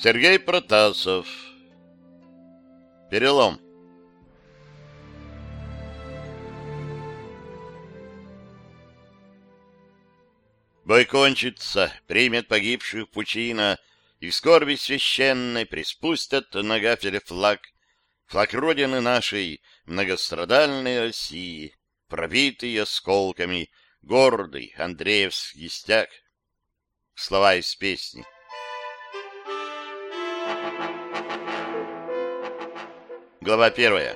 Сергей Протасов. Перелом. Бой кончится, примет погибших пучина, и в скорби священной приспустят на гафеле флаг, флаг Родины нашей, многострадальной России, пробитый осколками, гордый Андреевский стяг. Слова из песни. Глава первая.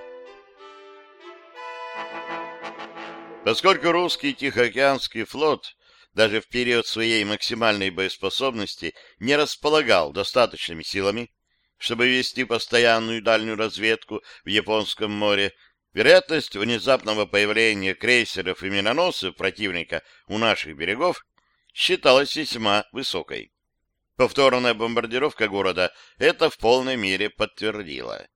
Поскольку русский Тихоокеанский флот даже в период своей максимальной боеспособности не располагал достаточными силами, чтобы вести постоянную дальнюю разведку в Японском море, вероятность внезапного появления крейсеров и миноносцев противника у наших берегов считалась весьма высокой. Повторная бомбардировка города это в полной мере подтвердила.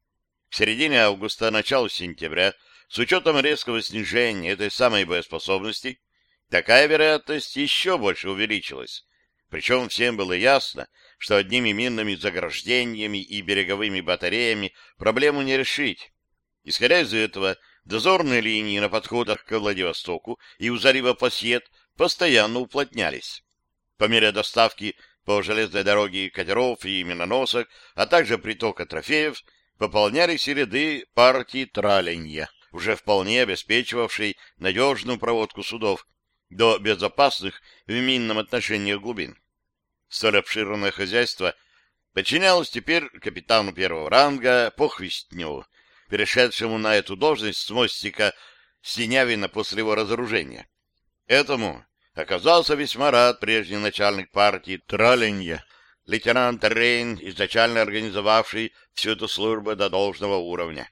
К середине августа, началу сентября, с учетом резкого снижения этой самой боеспособности, такая вероятность еще больше увеличилась. Причем всем было ясно, что одними минными заграждениями и береговыми батареями проблему не решить. Исходя из этого, дозорные линии на подходах к Владивостоку и у залива Пассиет постоянно уплотнялись. По мере доставки по железной дороге катеров и миноносок, а также притока трофеев, пополнялись и ряды партии траленья, уже вполне обеспечивавшей надежную проводку судов до безопасных в минном отношении глубин. Столь обширное хозяйство подчинялось теперь капитану первого ранга Похвистневу, перешедшему на эту должность с мостика Синявина после его разоружения. Этому оказался весьма рад прежний начальник партии Траленья, лейтенант Рейн, изначально организовавший всю эту службу до должного уровня.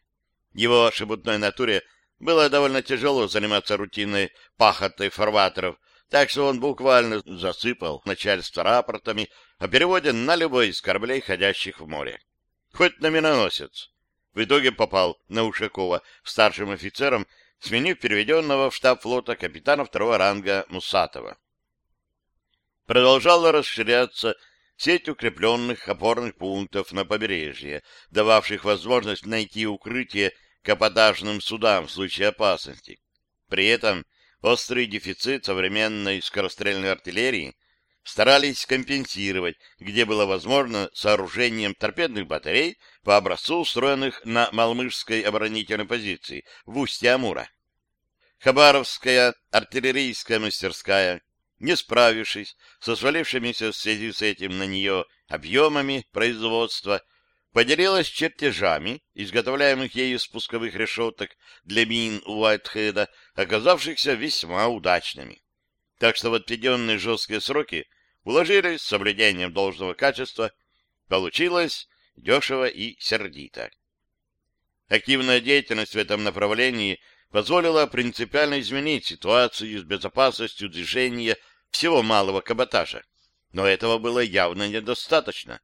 Его шебутной натуре было довольно тяжело заниматься рутинной пахотой фарватеров, так что он буквально засыпал начальство рапортами о переводе на любой из кораблей, ходящих в море. Хоть на миноносец. В итоге попал на Ушакова старшим офицером, сменив переведенного в штаб флота капитана второго ранга Мусатова. Продолжала расширяться сеть укрепленных опорных пунктов на побережье, дававших возможность найти укрытие капотажным судам в случае опасности. При этом острый дефицит современной скорострельной артиллерии старались компенсировать, где было возможно, сооружением торпедных батарей по образцу устроенных на Малмышской оборонительной позиции в устье Амура. Хабаровская артиллерийская мастерская не справившись со свалившимися в связи с этим на нее объемами производства, поделилась чертежами, изготовляемых ею спусковых решеток для мин Уайтхеда, оказавшихся весьма удачными. Так что в отведенные жесткие сроки уложились с соблюдением должного качества, получилось дешево и сердито. Активная деятельность в этом направлении позволила принципиально изменить ситуацию с безопасностью движения всего малого каботажа. Но этого было явно недостаточно.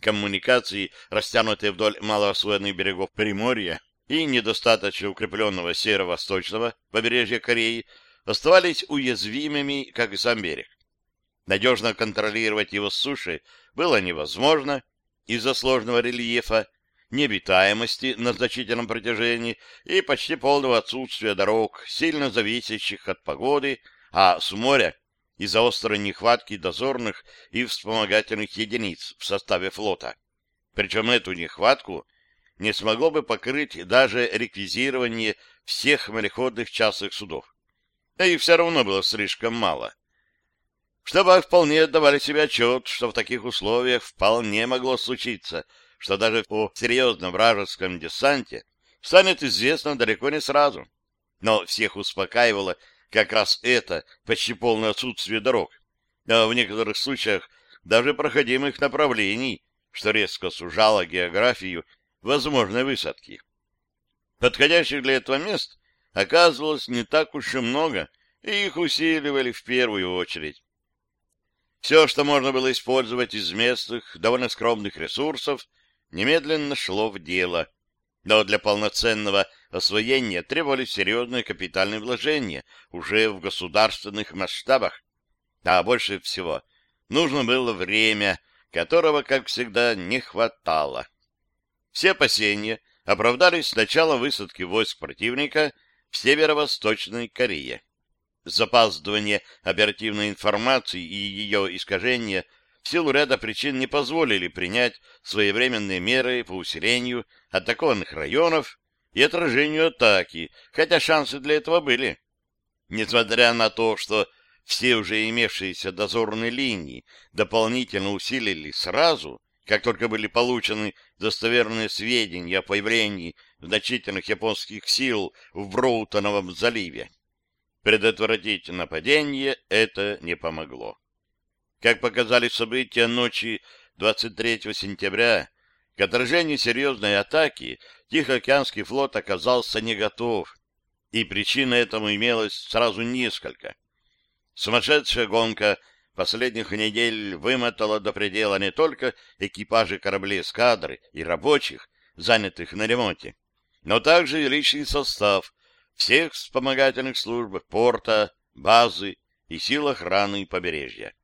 Коммуникации, растянутые вдоль малоосвоенных берегов Приморья и недостаточно укрепленного северо-восточного побережья Кореи, оставались уязвимыми, как и сам берег. Надежно контролировать его с суши было невозможно из-за сложного рельефа, необитаемости на значительном протяжении и почти полного отсутствия дорог, сильно зависящих от погоды, а с моря из-за острой нехватки дозорных и вспомогательных единиц в составе флота. Причем эту нехватку не смогло бы покрыть даже реквизирование всех мореходных частных судов. А их все равно было слишком мало. В штабах вполне отдавали себе отчет, что в таких условиях вполне могло случиться, что даже о серьезном вражеском десанте станет известно далеко не сразу. Но всех успокаивало как раз это почти полное отсутствие дорог, а в некоторых случаях даже проходимых направлений, что резко сужало географию возможной высадки. Подходящих для этого мест оказывалось не так уж и много, и их усиливали в первую очередь. Все, что можно было использовать из местных, довольно скромных ресурсов, немедленно шло в дело — но для полноценного освоения требовались серьезные капитальные вложения уже в государственных масштабах. А больше всего нужно было время, которого, как всегда, не хватало. Все опасения оправдались с начала высадки войск противника в северо-восточной Корее. Запаздывание оперативной информации и ее искажения в силу ряда причин не позволили принять своевременные меры по усилению атакованных районов и отражению атаки, хотя шансы для этого были. Несмотря на то, что все уже имевшиеся дозорные линии дополнительно усилили сразу, как только были получены достоверные сведения о появлении значительных японских сил в Броутоновом заливе. Предотвратить нападение это не помогло. Как показали события ночи 23 сентября, к отражению серьезной атаки Тихоокеанский флот оказался не готов, и причина этому имелась сразу несколько. Сумасшедшая гонка последних недель вымотала до предела не только экипажи кораблей эскадры и рабочих, занятых на ремонте, но также и личный состав всех вспомогательных служб порта, базы и сил охраны побережья.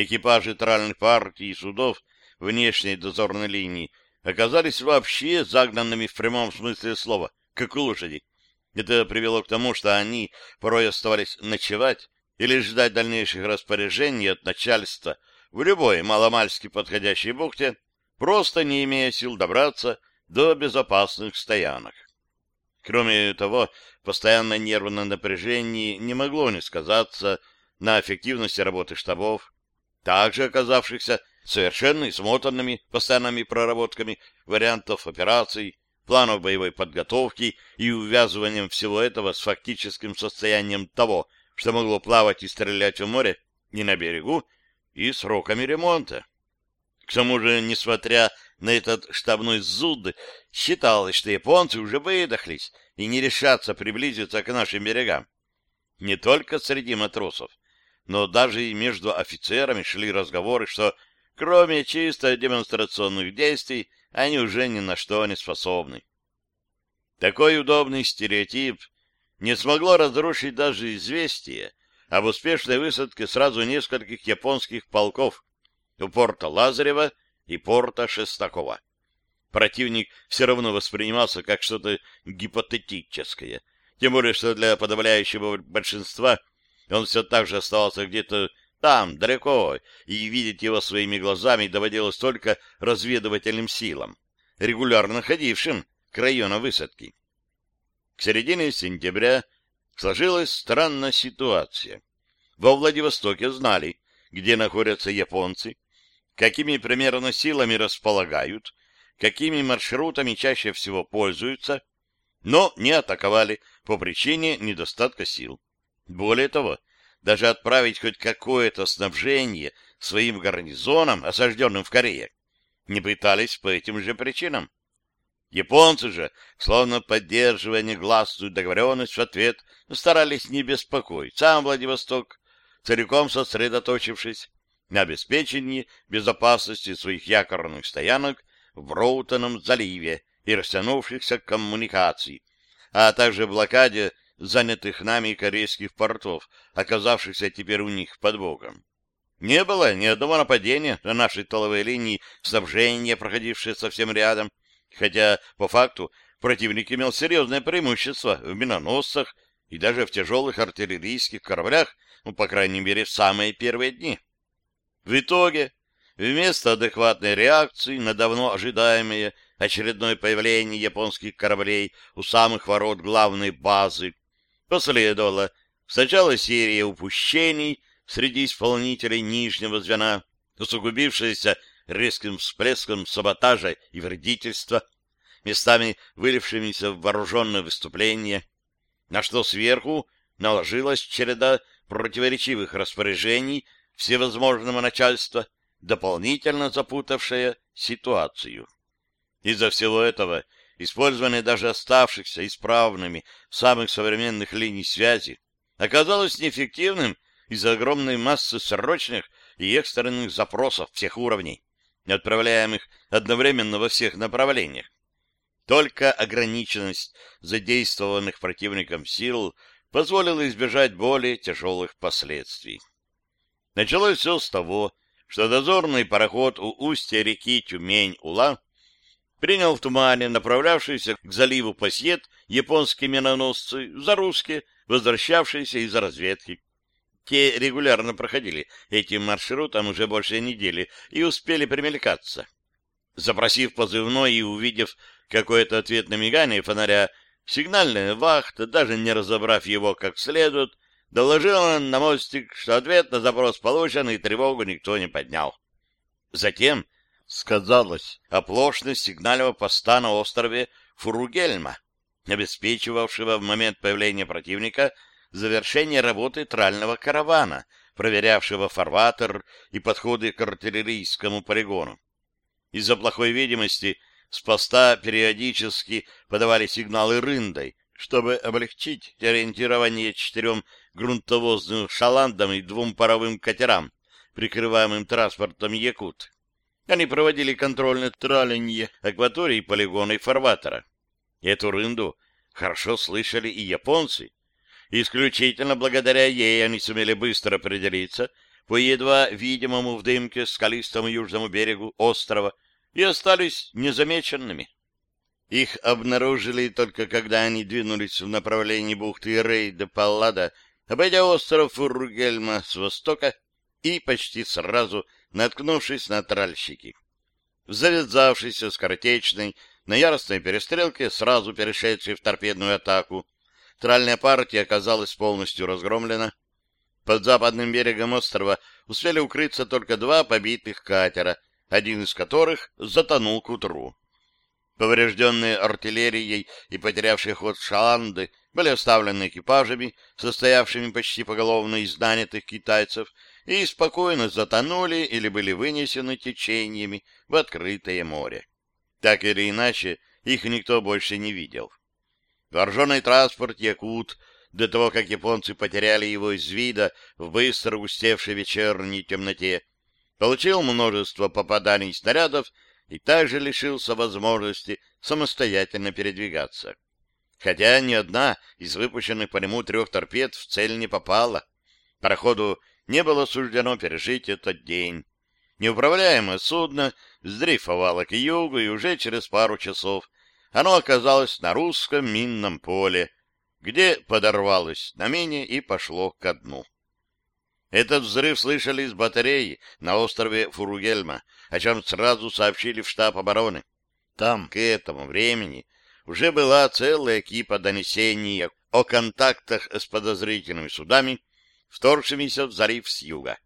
Экипажи тральных партий и судов внешней дозорной линии оказались вообще загнанными в прямом смысле слова, как лошади. Это привело к тому, что они порой оставались ночевать или ждать дальнейших распоряжений от начальства в любой маломальски подходящей бухте, просто не имея сил добраться до безопасных стоянок. Кроме того, постоянное нервное напряжение не могло не сказаться на эффективности работы штабов, также оказавшихся совершенно смотанными постоянными проработками вариантов операций, планов боевой подготовки и увязыванием всего этого с фактическим состоянием того, что могло плавать и стрелять в море и на берегу, и сроками ремонта. К тому же, несмотря на этот штабной зуд, считалось, что японцы уже выдохлись и не решатся приблизиться к нашим берегам. Не только среди матросов, но даже и между офицерами шли разговоры, что кроме чисто демонстрационных действий они уже ни на что не способны. Такой удобный стереотип не смогло разрушить даже известие об успешной высадке сразу нескольких японских полков у порта Лазарева и порта Шестакова. Противник все равно воспринимался как что-то гипотетическое, тем более что для подавляющего большинства он все так же оставался где-то там, далеко, и видеть его своими глазами доводилось только разведывательным силам, регулярно ходившим к району высадки. К середине сентября сложилась странная ситуация. Во Владивостоке знали, где находятся японцы, какими примерно силами располагают, какими маршрутами чаще всего пользуются, но не атаковали по причине недостатка сил. Более того, даже отправить хоть какое-то снабжение своим гарнизонам, осажденным в Корее, не пытались по этим же причинам. Японцы же, словно поддерживая негласную договоренность в ответ, старались не беспокоить сам Владивосток, целиком сосредоточившись на обеспечении безопасности своих якорных стоянок в Роутоном заливе и растянувшихся коммуникаций, а также блокаде занятых нами корейских портов, оказавшихся теперь у них под боком. Не было ни одного нападения на нашей толовой линии снабжения, проходившее совсем рядом, хотя, по факту, противник имел серьезное преимущество в миноносцах и даже в тяжелых артиллерийских кораблях, ну, по крайней мере, в самые первые дни. В итоге, вместо адекватной реакции на давно ожидаемое очередное появление японских кораблей у самых ворот главной базы, Последовала сначала серия упущений среди исполнителей нижнего звена, усугубившаяся резким всплеском саботажа и вредительства, местами вылившимися в вооруженное выступление, на что сверху наложилась череда противоречивых распоряжений всевозможного начальства, дополнительно запутавшая ситуацию. Из-за всего этого использование даже оставшихся исправными самых современных линий связи, оказалось неэффективным из-за огромной массы срочных и экстренных запросов всех уровней, отправляемых одновременно во всех направлениях. Только ограниченность задействованных противником сил позволила избежать более тяжелых последствий. Началось все с того, что дозорный пароход у устья реки Тюмень-Ула принял в тумане направлявшиеся к заливу Пассиет японские миноносцы за русские, возвращавшиеся из разведки. Те регулярно проходили этим маршрутом уже больше недели и успели примелькаться. Запросив позывной и увидев какое-то ответное мигание фонаря, сигнальная вахта, даже не разобрав его как следует, доложила на мостик, что ответ на запрос получен, и тревогу никто не поднял. Затем сказалась оплошность сигнального поста на острове Фуругельма, обеспечивавшего в момент появления противника завершение работы трального каравана, проверявшего фарватер и подходы к артиллерийскому полигону. Из-за плохой видимости с поста периодически подавали сигналы рындой, чтобы облегчить ориентирование четырем грунтовозным шаландам и двум паровым катерам, прикрываемым транспортом «Якут». Они проводили контрольное траленье акватории полигона и фарватера. Эту рынду хорошо слышали и японцы. Исключительно благодаря ей они сумели быстро определиться по едва видимому в дымке скалистому южному берегу острова и остались незамеченными. Их обнаружили только когда они двинулись в направлении бухты Рей-де-Паллада, обойдя остров Фургельма с востока и почти сразу наткнувшись на тральщики. В завязавшейся скоротечной, на яростной перестрелке, сразу перешедшей в торпедную атаку, тральная партия оказалась полностью разгромлена. Под западным берегом острова успели укрыться только два побитых катера, один из которых затонул к утру. Поврежденные артиллерией и потерявшие ход шаланды были оставлены экипажами, состоявшими почти поголовно из нанятых китайцев, и спокойно затонули или были вынесены течениями в открытое море. Так или иначе, их никто больше не видел. Вооруженный транспорт «Якут» до того, как японцы потеряли его из вида в быстро густевшей вечерней темноте, получил множество попаданий снарядов и также лишился возможности самостоятельно передвигаться. Хотя ни одна из выпущенных по нему трех торпед в цель не попала. Пароходу не было суждено пережить этот день. Неуправляемое судно сдрейфовало к югу, и уже через пару часов оно оказалось на русском минном поле, где подорвалось на мине и пошло ко дну. Этот взрыв слышали из батареи на острове Фуругельма, о чем сразу сообщили в штаб обороны. Там к этому времени уже была целая кипа донесений о контактах с подозрительными судами, вторгшимися в залив с юга.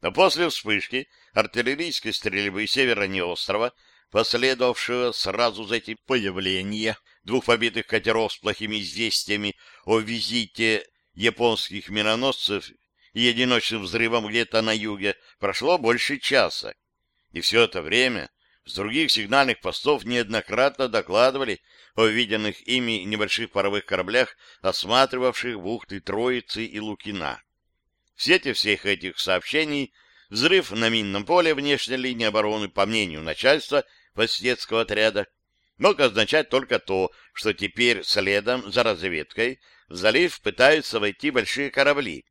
Но после вспышки артиллерийской стрельбы севернее острова, последовавшего сразу за этим появления двух побитых катеров с плохими известиями о визите японских миноносцев и одиночным взрывом где-то на юге, прошло больше часа. И все это время с других сигнальных постов неоднократно докладывали о виденных ими небольших паровых кораблях, осматривавших бухты Троицы и Лукина. В свете всех этих сообщений взрыв на минном поле внешней линии обороны, по мнению начальства Пассетского отряда, мог означать только то, что теперь следом за разведкой в залив пытаются войти большие корабли,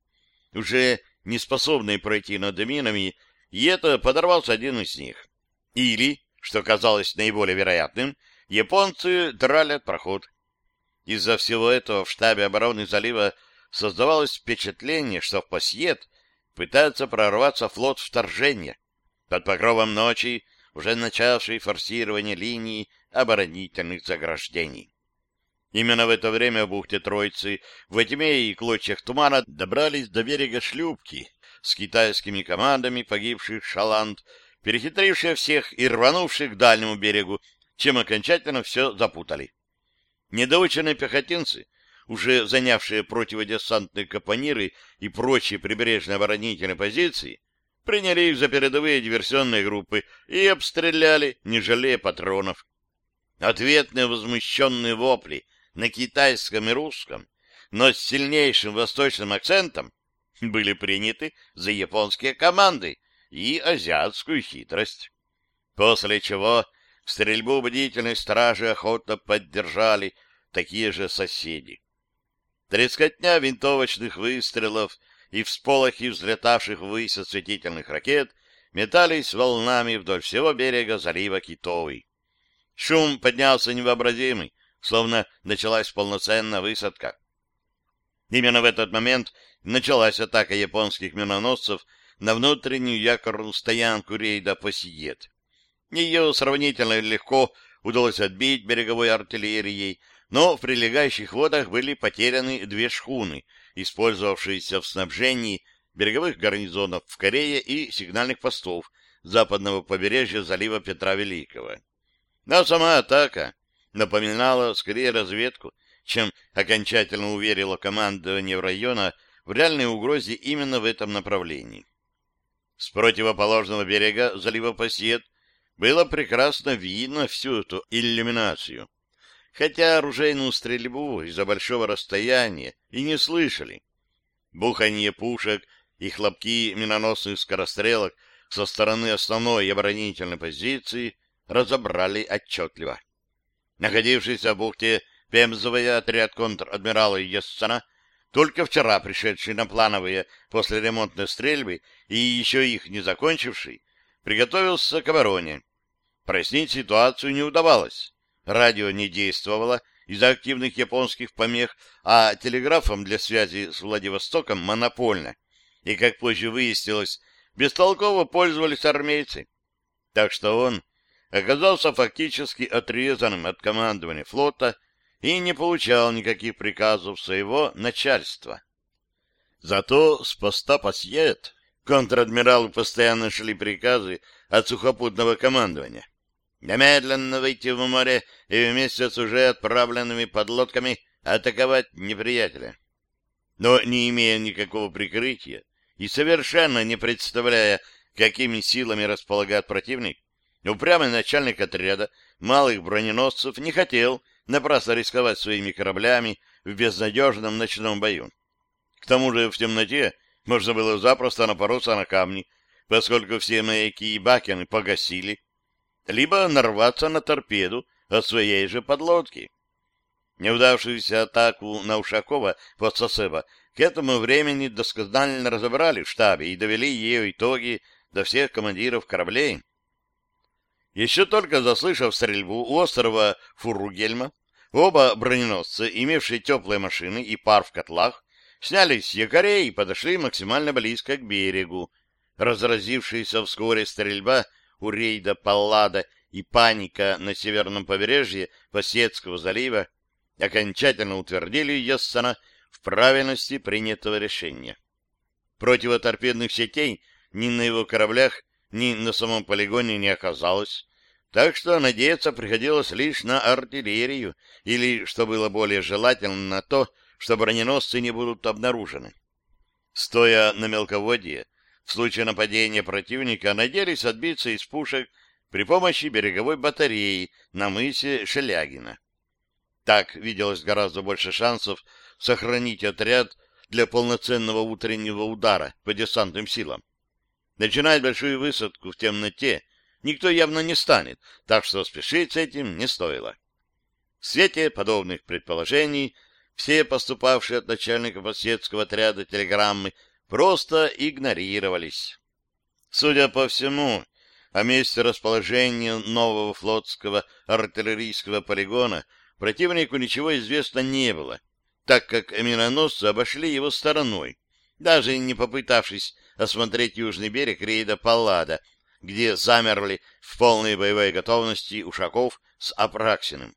уже не способные пройти над минами, и это подорвался один из них. Или, что казалось наиболее вероятным, японцы дралят проход. Из-за всего этого в штабе обороны залива создавалось впечатление, что в Пассиет пытается прорваться флот вторжения под покровом ночи, уже начавший форсирование линии оборонительных заграждений. Именно в это время в бухте Троицы в тьме и клочьях тумана добрались до берега шлюпки с китайскими командами погибших шаланд, перехитрившие всех и рванувших к дальнему берегу, чем окончательно все запутали. Недоученные пехотинцы, уже занявшие противодесантные капониры и прочие прибрежные оборонительные позиции, приняли их за передовые диверсионные группы и обстреляли, не жалея патронов. Ответные возмущенные вопли на китайском и русском, но с сильнейшим восточным акцентом, были приняты за японские команды и азиатскую хитрость. После чего стрельбу бдительной стражи охотно поддержали такие же соседи. Трескотня винтовочных выстрелов и всполохи взлетавших ввысь осветительных ракет метались волнами вдоль всего берега залива Китовый. Шум поднялся невообразимый, словно началась полноценная высадка. Именно в этот момент началась атака японских миноносцев на внутреннюю якорную стоянку рейда «Посиет». Ее сравнительно легко удалось отбить береговой артиллерией, но в прилегающих водах были потеряны две шхуны, использовавшиеся в снабжении береговых гарнизонов в Корее и сигнальных постов западного побережья залива Петра Великого. Но сама атака напоминала скорее разведку, чем окончательно уверила командование района в реальной угрозе именно в этом направлении. С противоположного берега залива Пассиет было прекрасно видно всю эту иллюминацию, хотя оружейную стрельбу из-за большого расстояния и не слышали. Буханье пушек и хлопки миноносных скорострелок со стороны основной оборонительной позиции разобрали отчетливо. Находившийся в бухте Пемзовый отряд контр-адмирала Ессена, только вчера пришедший на плановые после ремонтной стрельбы и еще их не закончивший, приготовился к обороне. Прояснить ситуацию не удавалось. Радио не действовало из-за активных японских помех, а телеграфом для связи с Владивостоком монопольно. И, как позже выяснилось, бестолково пользовались армейцы. Так что он оказался фактически отрезанным от командования флота и не получал никаких приказов своего начальства. Зато с поста Пасьет контр-адмиралу постоянно шли приказы от сухопутного командования. Немедленно выйти в море и вместе с уже отправленными подлодками атаковать неприятеля. Но не имея никакого прикрытия и совершенно не представляя, какими силами располагает противник, Упрямый начальник отряда малых броненосцев не хотел напрасно рисковать своими кораблями в безнадежном ночном бою. К тому же в темноте можно было запросто напороться на камни, поскольку все маяки и бакены погасили, либо нарваться на торпеду от своей же подлодки. Неудавшуюся атаку на Ушакова под Сосеба к этому времени досконально разобрали в штабе и довели ее итоги до всех командиров кораблей. Еще только заслышав стрельбу у острова Фуругельма, оба броненосца, имевшие теплые машины и пар в котлах, снялись с якорей и подошли максимально близко к берегу. Разразившаяся вскоре стрельба у рейда Паллада и паника на северном побережье Посетского залива окончательно утвердили Йессена в правильности принятого решения. Противоторпедных сетей ни на его кораблях, ни на самом полигоне не оказалось, так что надеяться приходилось лишь на артиллерию или, что было более желательно, на то, что броненосцы не будут обнаружены. Стоя на мелководье, в случае нападения противника надеялись отбиться из пушек при помощи береговой батареи на мысе Шелягина. Так виделось гораздо больше шансов сохранить отряд для полноценного утреннего удара по десантным силам. Начинать большую высадку в темноте никто явно не станет, так что спешить с этим не стоило. В свете подобных предположений все поступавшие от начальника посетского отряда телеграммы просто игнорировались. Судя по всему, о месте расположения нового флотского артиллерийского полигона противнику ничего известно не было, так как миноносцы обошли его стороной, даже не попытавшись осмотреть южный берег рейда Паллада, где замерли в полной боевой готовности Ушаков с Апраксиным.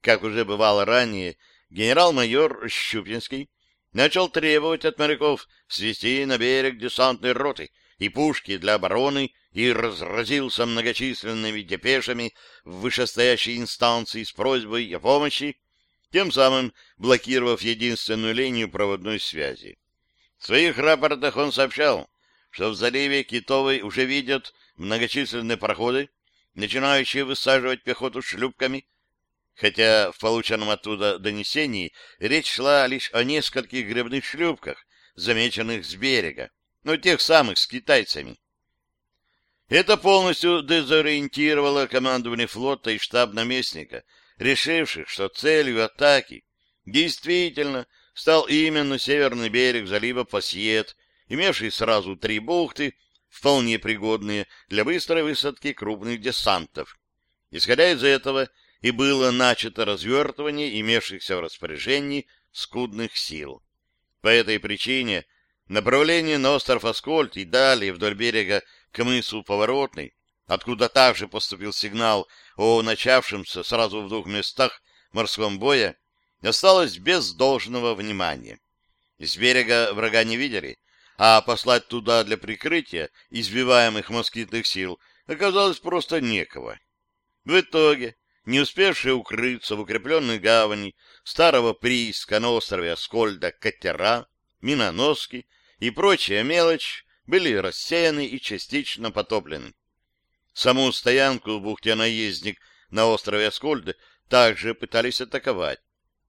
Как уже бывало ранее, генерал-майор Щупинский начал требовать от моряков свести на берег десантной роты и пушки для обороны и разразился многочисленными депешами в вышестоящей инстанции с просьбой о помощи, тем самым блокировав единственную линию проводной связи. В своих рапортах он сообщал, что в заливе Китовой уже видят многочисленные пароходы, начинающие высаживать пехоту шлюпками, хотя в полученном оттуда донесении речь шла лишь о нескольких гребных шлюпках, замеченных с берега, но тех самых с китайцами. Это полностью дезориентировало командование флота и штаб наместника, решивших, что целью атаки действительно стал именно северный берег залива Пассиет, имевший сразу три бухты, вполне пригодные для быстрой высадки крупных десантов. Исходя из этого и было начато развертывание имевшихся в распоряжении скудных сил. По этой причине направление на остров Аскольд и далее вдоль берега к мысу Поворотный, откуда также поступил сигнал о начавшемся сразу в двух местах морском боя, осталось без должного внимания. С берега врага не видели, а послать туда для прикрытия избиваемых москитных сил оказалось просто некого. В итоге, не успевшие укрыться в укрепленной гавани старого прииска на острове Аскольда катера, миноноски и прочая мелочь были рассеяны и частично потоплены. Саму стоянку в бухте Наездник на острове Аскольда также пытались атаковать.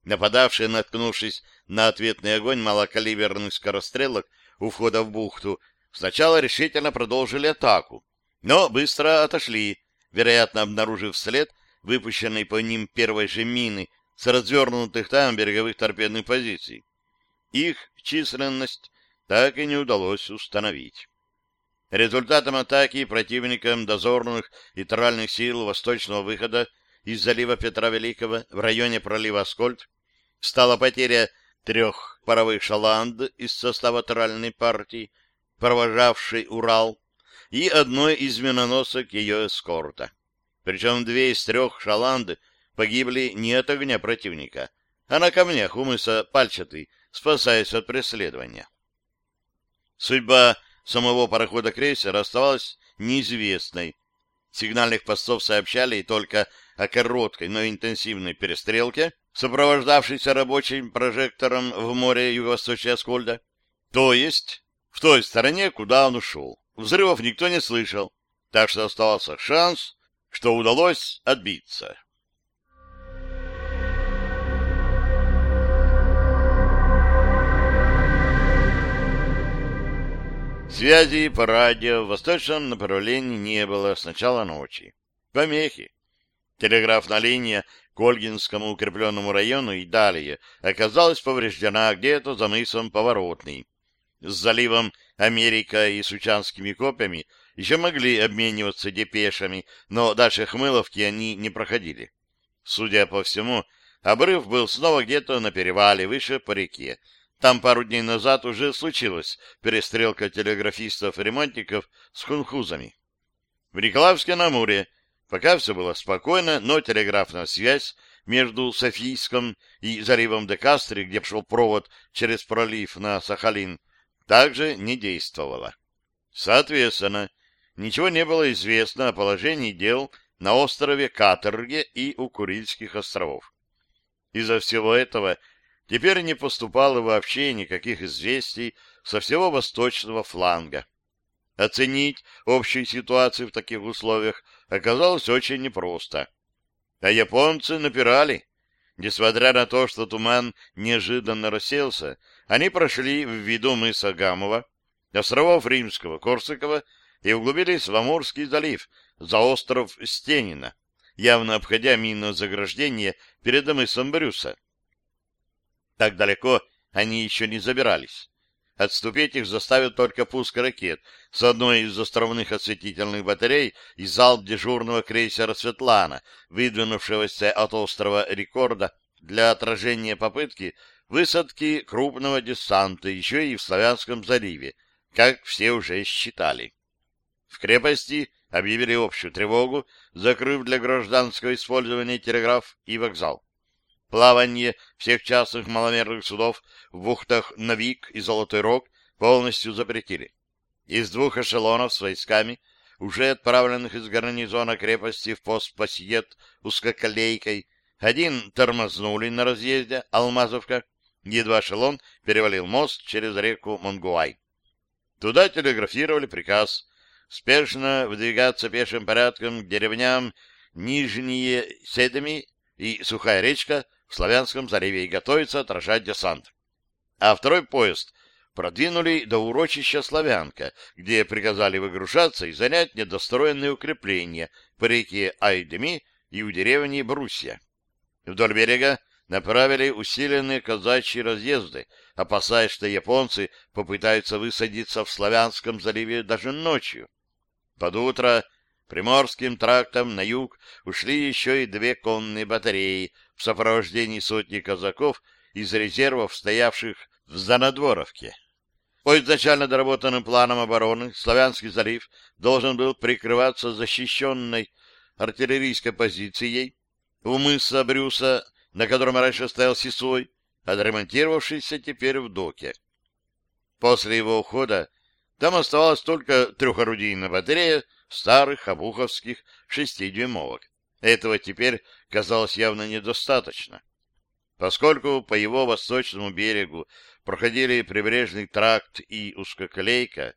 Нападавшие, наткнувшись на ответный огонь малокалиберных скорострелок у входа в бухту, сначала решительно продолжили атаку, но быстро отошли, вероятно, обнаружив след, выпущенный по ним первой же мины с развернутых там береговых торпедных позиций. Их численность так и не удалось установить. Результатом атаки противникам дозорных и тральных сил восточного выхода из залива Петра Великого в районе пролива Аскольд стала потеря трех паровых шаланд из состава тральной партии, провожавшей Урал, и одной из миноносок ее эскорта. Причем две из трех шаланд погибли не от огня противника, а на камнях у мыса Пальчатый, спасаясь от преследования. Судьба самого парохода-крейсера оставалась неизвестной. Сигнальных постов сообщали только о короткой, но интенсивной перестрелке, сопровождавшейся рабочим прожектором в море юго-восточнее Аскольда, то есть в той стороне, куда он ушел. Взрывов никто не слышал, так что оставался шанс, что удалось отбиться. Связи по радио в восточном направлении не было с начала ночи. Помехи. Телеграфная линия к Ольгинскому укрепленному району и далее оказалась повреждена где-то за мысом Поворотный. С заливом Америка и Сучанскими копьями еще могли обмениваться депешами, но дальше Хмыловки они не проходили. Судя по всему, обрыв был снова где-то на перевале выше по реке, там пару дней назад уже случилась перестрелка телеграфистов-ремонтников с хунхузами. В Николаевске-на-Амуре пока все было спокойно, но телеграфная связь между Софийском и заливом де Кастри, где шел провод через пролив на Сахалин, также не действовала. Соответственно, ничего не было известно о положении дел на острове Каторге и у Курильских островов. Из-за всего этого Теперь не поступало вообще никаких известий со всего восточного фланга. Оценить общую ситуацию в таких условиях оказалось очень непросто. А японцы напирали. Несмотря на то, что туман неожиданно расселся, они прошли в виду мыса Гамова, островов Римского, Корсакова и углубились в Амурский залив за остров Стенина, явно обходя минное заграждение перед мысом Брюса. Так далеко они еще не забирались. Отступить их заставит только пуск ракет с одной из островных осветительных батарей и залп дежурного крейсера «Светлана», выдвинувшегося от острова Рекорда для отражения попытки высадки крупного десанта еще и в Славянском заливе, как все уже считали. В крепости объявили общую тревогу, закрыв для гражданского использования телеграф и вокзал. Плавание всех частных маломерных судов в бухтах Навик и Золотой Рог полностью запретили. Из двух эшелонов с войсками, уже отправленных из гарнизона крепости в пост Пассиет узкоколейкой, один тормознули на разъезде Алмазовка, едва эшелон перевалил мост через реку Монгуай. Туда телеграфировали приказ спешно выдвигаться пешим порядком к деревням Нижние Седами и Сухая речка в Славянском заливе и готовится отражать десант. А второй поезд продвинули до урочища Славянка, где приказали выгружаться и занять недостроенные укрепления по реке Айдеми и у деревни Брусья. Вдоль берега направили усиленные казачьи разъезды, опасаясь, что японцы попытаются высадиться в Славянском заливе даже ночью. Под утро Приморским трактом на юг ушли еще и две конные батареи в сопровождении сотни казаков из резервов, стоявших в Занадворовке. По изначально доработанным планам обороны Славянский залив должен был прикрываться защищенной артиллерийской позицией у мыса Брюса, на котором раньше стоял Сисой, отремонтировавшийся теперь в доке. После его ухода там оставалась только трехорудийная батарея старых обуховских шестидюймовок. Этого теперь казалось явно недостаточно. Поскольку по его восточному берегу проходили прибрежный тракт и узкоколейка,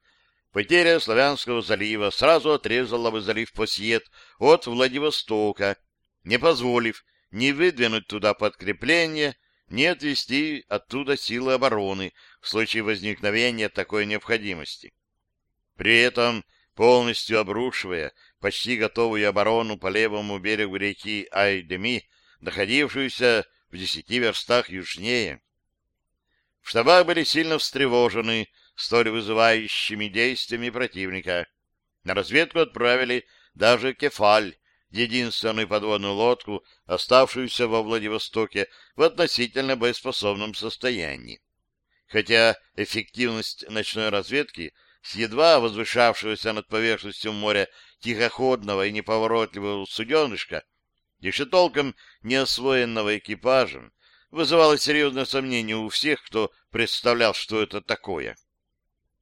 потеря Славянского залива сразу отрезала бы залив Посьет от Владивостока, не позволив ни выдвинуть туда подкрепление, ни отвести оттуда силы обороны в случае возникновения такой необходимости. При этом полностью обрушивая почти готовую оборону по левому берегу реки Айдеми, находившуюся в десяти верстах южнее. В штабах были сильно встревожены столь вызывающими действиями противника. На разведку отправили даже Кефаль, единственную подводную лодку, оставшуюся во Владивостоке в относительно боеспособном состоянии. Хотя эффективность ночной разведки — с едва возвышавшегося над поверхностью моря тихоходного и неповоротливого суденышка, еще толком не освоенного экипажем, вызывало серьезное сомнение у всех, кто представлял, что это такое.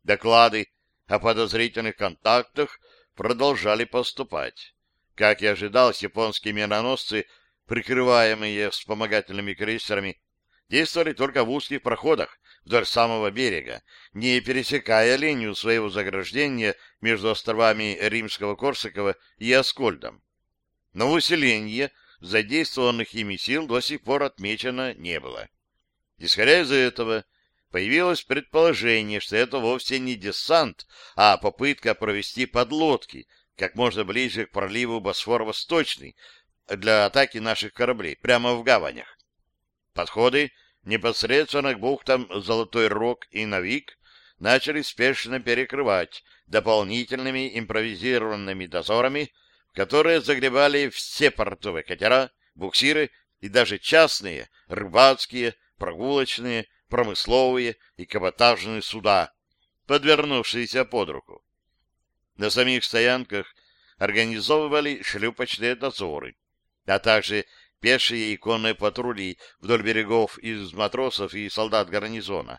Доклады о подозрительных контактах продолжали поступать. Как и ожидалось, японские миноносцы, прикрываемые вспомогательными крейсерами, действовали только в узких проходах вдоль самого берега, не пересекая линию своего заграждения между островами Римского Корсакова и Аскольдом. Но усиление задействованных ими сил до сих пор отмечено не было. Исходя из этого, появилось предположение, что это вовсе не десант, а попытка провести подлодки как можно ближе к проливу Босфор-Восточный для атаки наших кораблей прямо в гаванях. Подходы непосредственно к бухтам Золотой Рог и Навик начали спешно перекрывать дополнительными импровизированными дозорами, которые загребали все портовые катера, буксиры и даже частные, рыбацкие, прогулочные, промысловые и каботажные суда, подвернувшиеся под руку. На самих стоянках организовывали шлюпочные дозоры, а также пешие и конные патрули вдоль берегов из матросов и солдат гарнизона.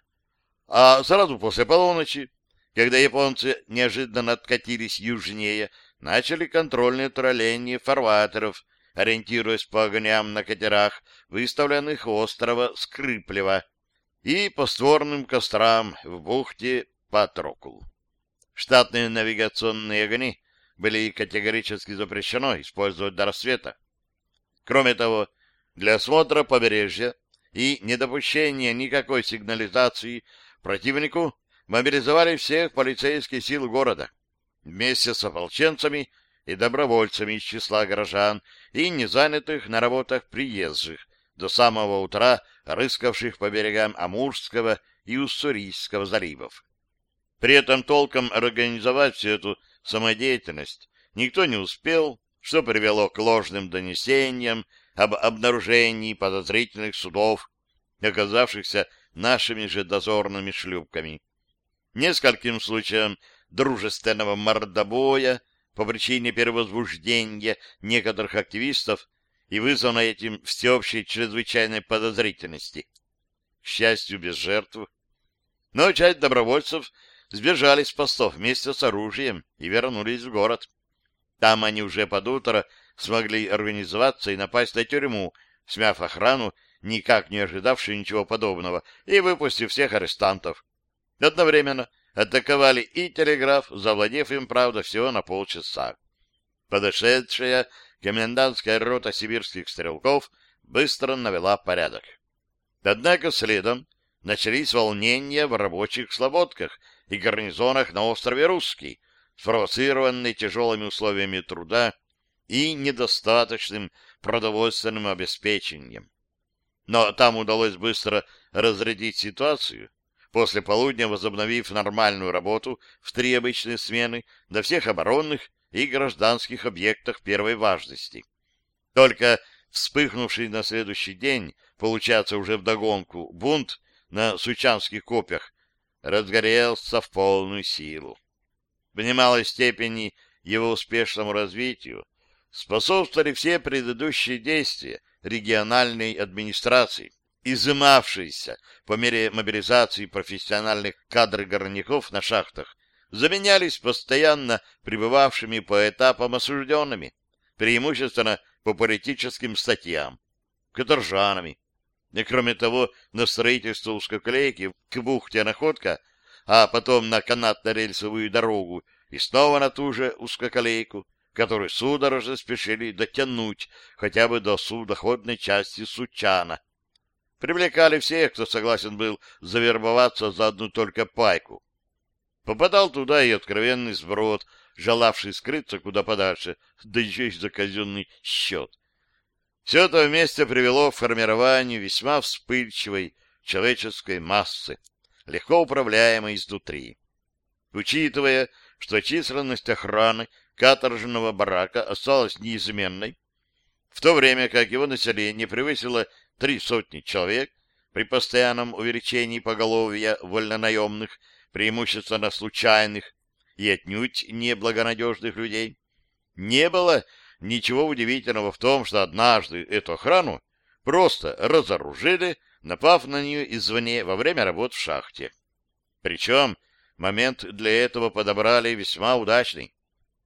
А сразу после полуночи, когда японцы неожиданно откатились южнее, начали контрольное тролление фарватеров, ориентируясь по огням на катерах, выставленных у острова Скрыплева, и по створным кострам в бухте Патрокул. Штатные навигационные огни были категорически запрещено использовать до рассвета. Кроме того, для осмотра побережья и недопущения никакой сигнализации противнику мобилизовали всех полицейских сил города вместе с ополченцами и добровольцами из числа горожан и незанятых на работах приезжих, до самого утра рыскавших по берегам Амурского и Уссурийского заливов. При этом толком организовать всю эту самодеятельность никто не успел, что привело к ложным донесениям об обнаружении подозрительных судов, оказавшихся нашими же дозорными шлюпками. Нескольким случаям дружественного мордобоя по причине перевозбуждения некоторых активистов и вызванной этим всеобщей чрезвычайной подозрительности. К счастью, без жертв. Но часть добровольцев сбежали с постов вместе с оружием и вернулись в город. Там они уже под утро смогли организоваться и напасть на тюрьму, смяв охрану, никак не ожидавшую ничего подобного, и выпустив всех арестантов. Одновременно атаковали и телеграф, завладев им, правда, всего на полчаса. Подошедшая комендантская рота сибирских стрелков быстро навела порядок. Однако следом начались волнения в рабочих слободках и гарнизонах на острове Русский, спровоцированный тяжелыми условиями труда и недостаточным продовольственным обеспечением. Но там удалось быстро разрядить ситуацию, после полудня возобновив нормальную работу в три обычные смены на всех оборонных и гражданских объектах первой важности. Только вспыхнувший на следующий день, получается уже вдогонку, бунт на сучанских копьях разгорелся в полную силу. В немалой степени его успешному развитию способствовали все предыдущие действия региональной администрации, изымавшиеся по мере мобилизации профессиональных кадров горняков на шахтах, заменялись постоянно пребывавшими по этапам осужденными, преимущественно по политическим статьям, каторжанами. И кроме того, на строительство узкоклейки к бухте Находка, а потом на канатно-рельсовую дорогу и снова на ту же узкоколейку, которую судорожно спешили дотянуть хотя бы до судоходной части Сучана. Привлекали всех, кто согласен был завербоваться за одну только пайку. Попадал туда и откровенный сброд, желавший скрыться куда подальше, да еще и за казенный счет. Все это вместе привело к формированию весьма вспыльчивой человеческой массы, легко управляемой изнутри. Учитывая, что численность охраны каторжного барака осталась неизменной, в то время как его население превысило три сотни человек при постоянном увеличении поголовья вольнонаемных, преимущественно случайных и отнюдь неблагонадежных людей, не было ничего удивительного в том, что однажды эту охрану просто разоружили, напав на нее извне во время работ в шахте. Причем момент для этого подобрали весьма удачный.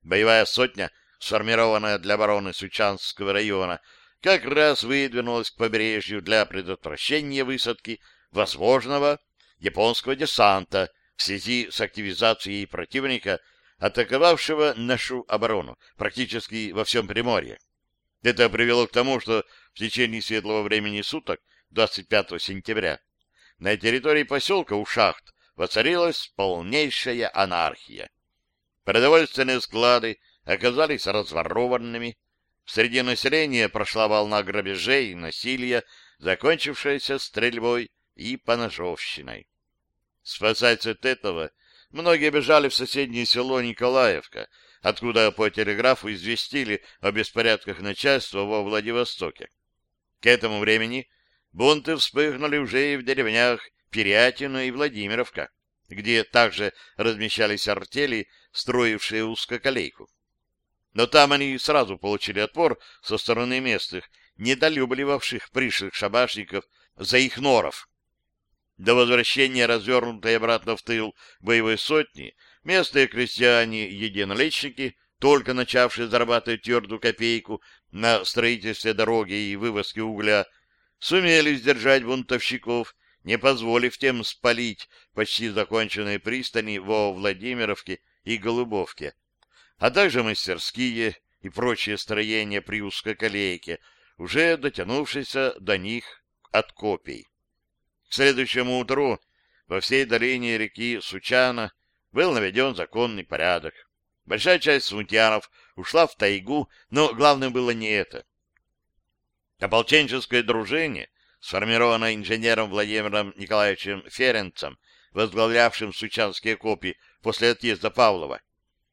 Боевая сотня, сформированная для обороны Сучанского района, как раз выдвинулась к побережью для предотвращения высадки возможного японского десанта в связи с активизацией противника, атаковавшего нашу оборону практически во всем Приморье. Это привело к тому, что в течение светлого времени суток, 25 сентября, на территории поселка у шахт воцарилась полнейшая анархия. Продовольственные склады оказались разворованными, среди населения прошла волна грабежей и насилия, закончившаяся стрельбой и поножовщиной. Спасаясь от этого, многие бежали в соседнее село Николаевка, откуда по телеграфу известили о беспорядках начальства во Владивостоке. К этому времени бунты вспыхнули уже и в деревнях Перятина и Владимировка, где также размещались артели, строившие узкоколейку. Но там они сразу получили отпор со стороны местных, недолюбливавших пришлых шабашников за их норов. До возвращения развернутой обратно в тыл боевой сотни местные крестьяне-единоличники, только начавшие зарабатывать твердую копейку на строительстве дороги и вывозке угля, сумели сдержать бунтовщиков, не позволив тем спалить почти законченные пристани во Владимировке и Голубовке, а также мастерские и прочие строения при узкоколейке, уже дотянувшиеся до них от копий. К следующему утру во всей долине реки Сучана был наведен законный порядок. Большая часть смутьянов ушла в тайгу, но главное было не это. Ополченческое дружение, сформированное инженером Владимиром Николаевичем Ференцем, возглавлявшим сучанские копии после отъезда Павлова,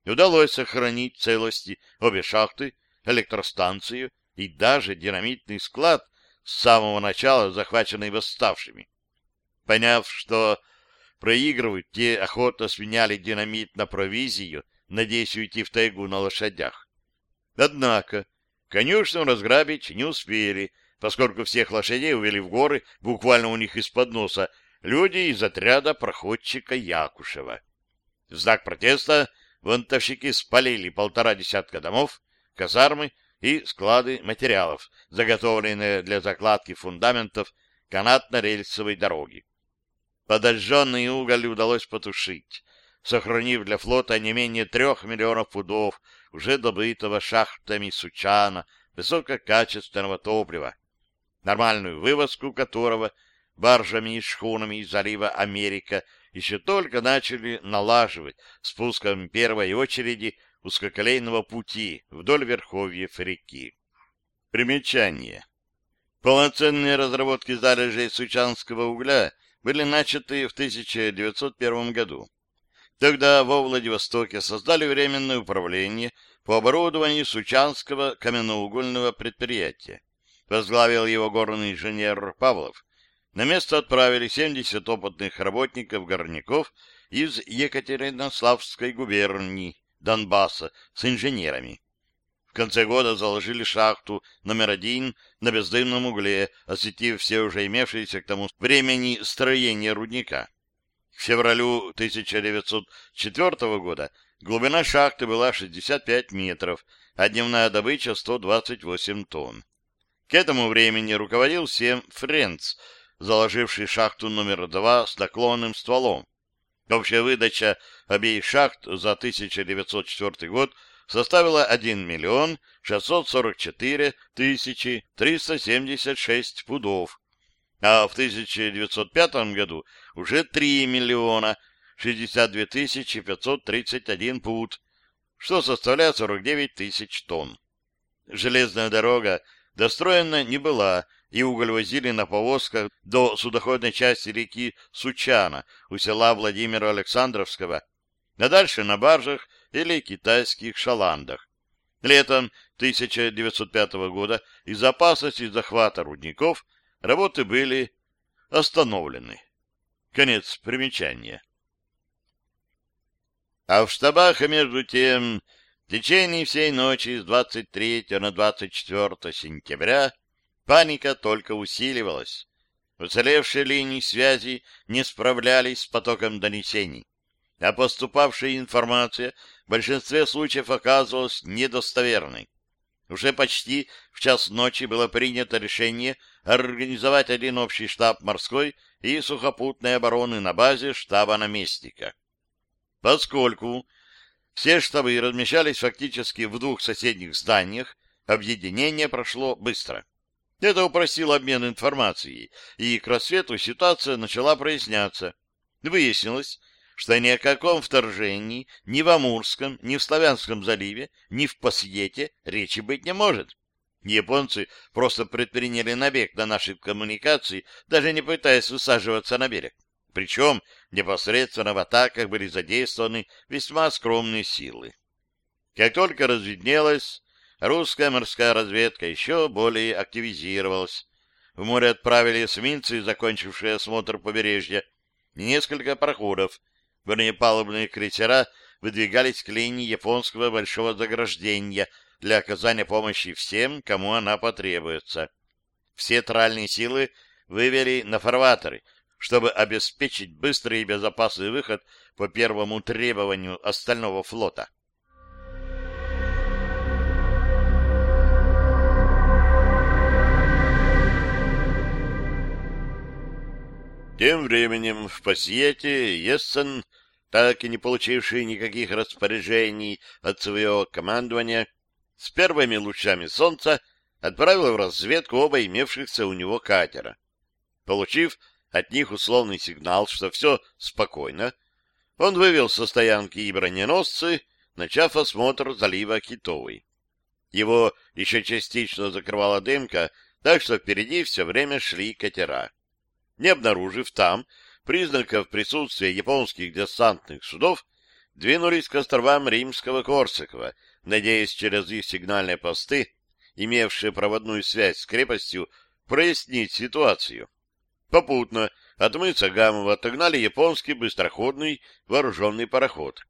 удалось сохранить целости обе шахты, электростанцию и даже динамитный склад с самого начала захваченный восставшими. Поняв, что проигрывают, те охотно сменяли динамит на провизию, надеясь уйти в тайгу на лошадях. Однако конюшню разграбить не успели, поскольку всех лошадей увели в горы буквально у них из-под носа люди из отряда проходчика Якушева. В знак протеста вонтовщики спалили полтора десятка домов, казармы и склады материалов, заготовленные для закладки фундаментов канатно-рельсовой дороги. Подожженный уголь удалось потушить, сохранив для флота не менее трех миллионов пудов уже добытого шахтами сучана высококачественного топлива, нормальную вывозку которого баржами и шхунами из залива Америка еще только начали налаживать спуском первой очереди узкоколейного пути вдоль верховьев реки. Примечание. Полноценные разработки залежей сучанского угля были начаты в 1901 году. Тогда во Владивостоке создали Временное управление по оборудованию Сучанского каменноугольного предприятия. Возглавил его горный инженер Павлов. На место отправили 70 опытных работников-горняков из Екатеринославской губернии, Донбасса, с инженерами. В конце года заложили шахту номер один на бездымном угле, осветив все уже имевшиеся к тому времени строения рудника. К февралю 1904 года глубина шахты была 65 метров, а дневная добыча 128 тонн. К этому времени руководил всем Френц, заложивший шахту номер два с наклонным стволом. Общая выдача обеих шахт за 1904 год составила 1 миллион 644 тысячи 376 пудов, а в 1905 году уже 3 миллиона 62 тысячи 531 пуд, что составляет 49 тысяч тонн. Железная дорога достроена не была, и уголь возили на повозках до судоходной части реки Сучана у села Владимира Александровского, а дальше на баржах или китайских шаландах. Летом 1905 года из-за опасности захвата рудников работы были остановлены. Конец примечания. А в штабах, между тем, в течение всей ночи с 23 на 24 сентября паника только усиливалась. Уцелевшие линии связи не справлялись с потоком донесений, а поступавшая информация в большинстве случаев оказывалась недостоверной. Уже почти в час ночи было принято решение организовать один общий штаб морской и сухопутной обороны на базе штаба наместника. Поскольку все штабы размещались фактически в двух соседних зданиях, объединение прошло быстро. Это упростило обмен информацией, и к рассвету ситуация начала проясняться. Выяснилось, что ни о каком вторжении ни в Амурском, ни в Славянском заливе, ни в Пасьете речи быть не может. Японцы просто предприняли набег на наши коммуникации, даже не пытаясь высаживаться на берег. Причем непосредственно в атаках были задействованы весьма скромные силы. Как только разведнелось, русская морская разведка еще более активизировалась. В море отправили эсминцы, закончившие осмотр побережья, несколько пароходов, Бронепалубные крейсера выдвигались к линии японского большого заграждения для оказания помощи всем, кому она потребуется. Все тральные силы вывели на фарватеры, чтобы обеспечить быстрый и безопасный выход по первому требованию остального флота. Тем временем в Пассиете Ессен так и не получивший никаких распоряжений от своего командования, с первыми лучами солнца отправил в разведку оба имевшихся у него катера. Получив от них условный сигнал, что все спокойно, он вывел со стоянки и броненосцы, начав осмотр залива Китовый. Его еще частично закрывала дымка, так что впереди все время шли катера. Не обнаружив там признаков присутствия японских десантных судов двинулись к островам Римского Корсакова, надеясь через их сигнальные посты, имевшие проводную связь с крепостью, прояснить ситуацию. Попутно от мыса Гамова отогнали японский быстроходный вооруженный пароход.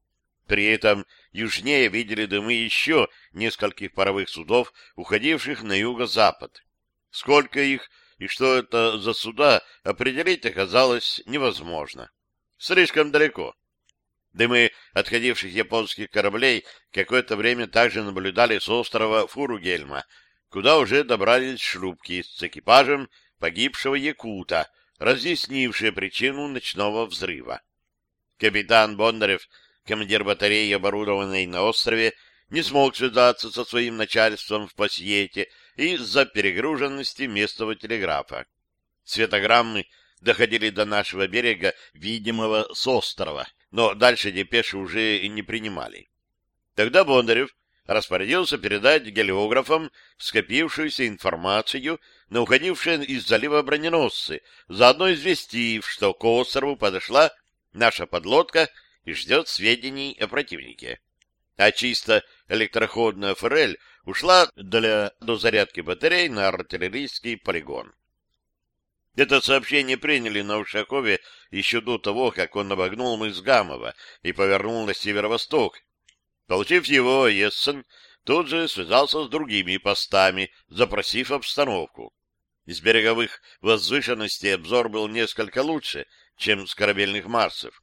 При этом южнее видели дымы еще нескольких паровых судов, уходивших на юго-запад. Сколько их и что это за суда, определить оказалось невозможно. Слишком далеко. Дымы отходивших японских кораблей какое-то время также наблюдали с острова Фуругельма, куда уже добрались шлюпки с экипажем погибшего якута, разъяснившие причину ночного взрыва. Капитан Бондарев, командир батареи, оборудованной на острове, не смог связаться со своим начальством в Пассиете из-за перегруженности местного телеграфа. Светограммы доходили до нашего берега, видимого с острова, но дальше депеши уже и не принимали. Тогда Бондарев распорядился передать гелиографам скопившуюся информацию на уходившие из залива броненосцы, заодно известив, что к острову подошла наша подлодка и ждет сведений о противнике. А чисто электроходная ФРЛ ушла для дозарядки батарей на артиллерийский полигон. Это сообщение приняли на Ушакове еще до того, как он обогнул мыс Гамова и повернул на северо-восток. Получив его, Ессен тут же связался с другими постами, запросив обстановку. Из береговых возвышенностей обзор был несколько лучше, чем с корабельных Марсов.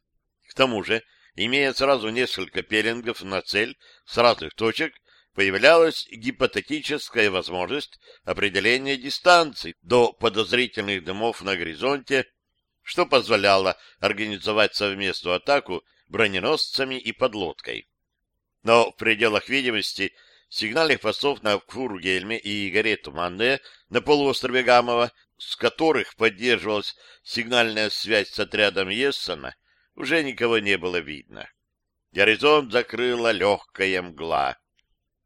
К тому же, имея сразу несколько пеленгов на цель с разных точек, появлялась гипотетическая возможность определения дистанции до подозрительных дымов на горизонте, что позволяло организовать совместную атаку броненосцами и подлодкой. Но в пределах видимости сигнальных постов на Кургельме и горе Туманная на полуострове Гамова, с которых поддерживалась сигнальная связь с отрядом Ессена, уже никого не было видно. Горизонт закрыла легкая мгла.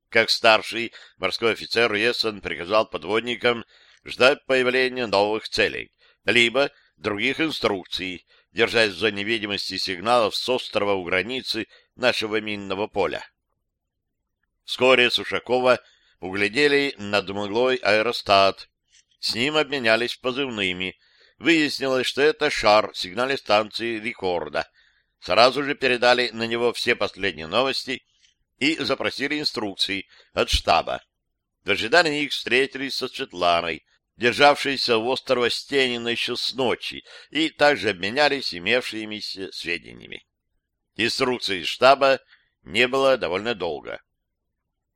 Как старший морской офицер Ессен приказал подводникам ждать появления новых целей, либо других инструкций, держась в зоне видимости сигналов с острова у границы нашего минного поля. Вскоре Сушакова углядели над мглой аэростат. С ним обменялись позывными. Выяснилось, что это шар сигнальной станции рекорда. Сразу же передали на него все последние новости и запросили инструкции от штаба. В ожидании их встретились со Светланой, державшейся у острова Стенина еще с ночи, и также обменялись имевшимися сведениями. Инструкции штаба не было довольно долго.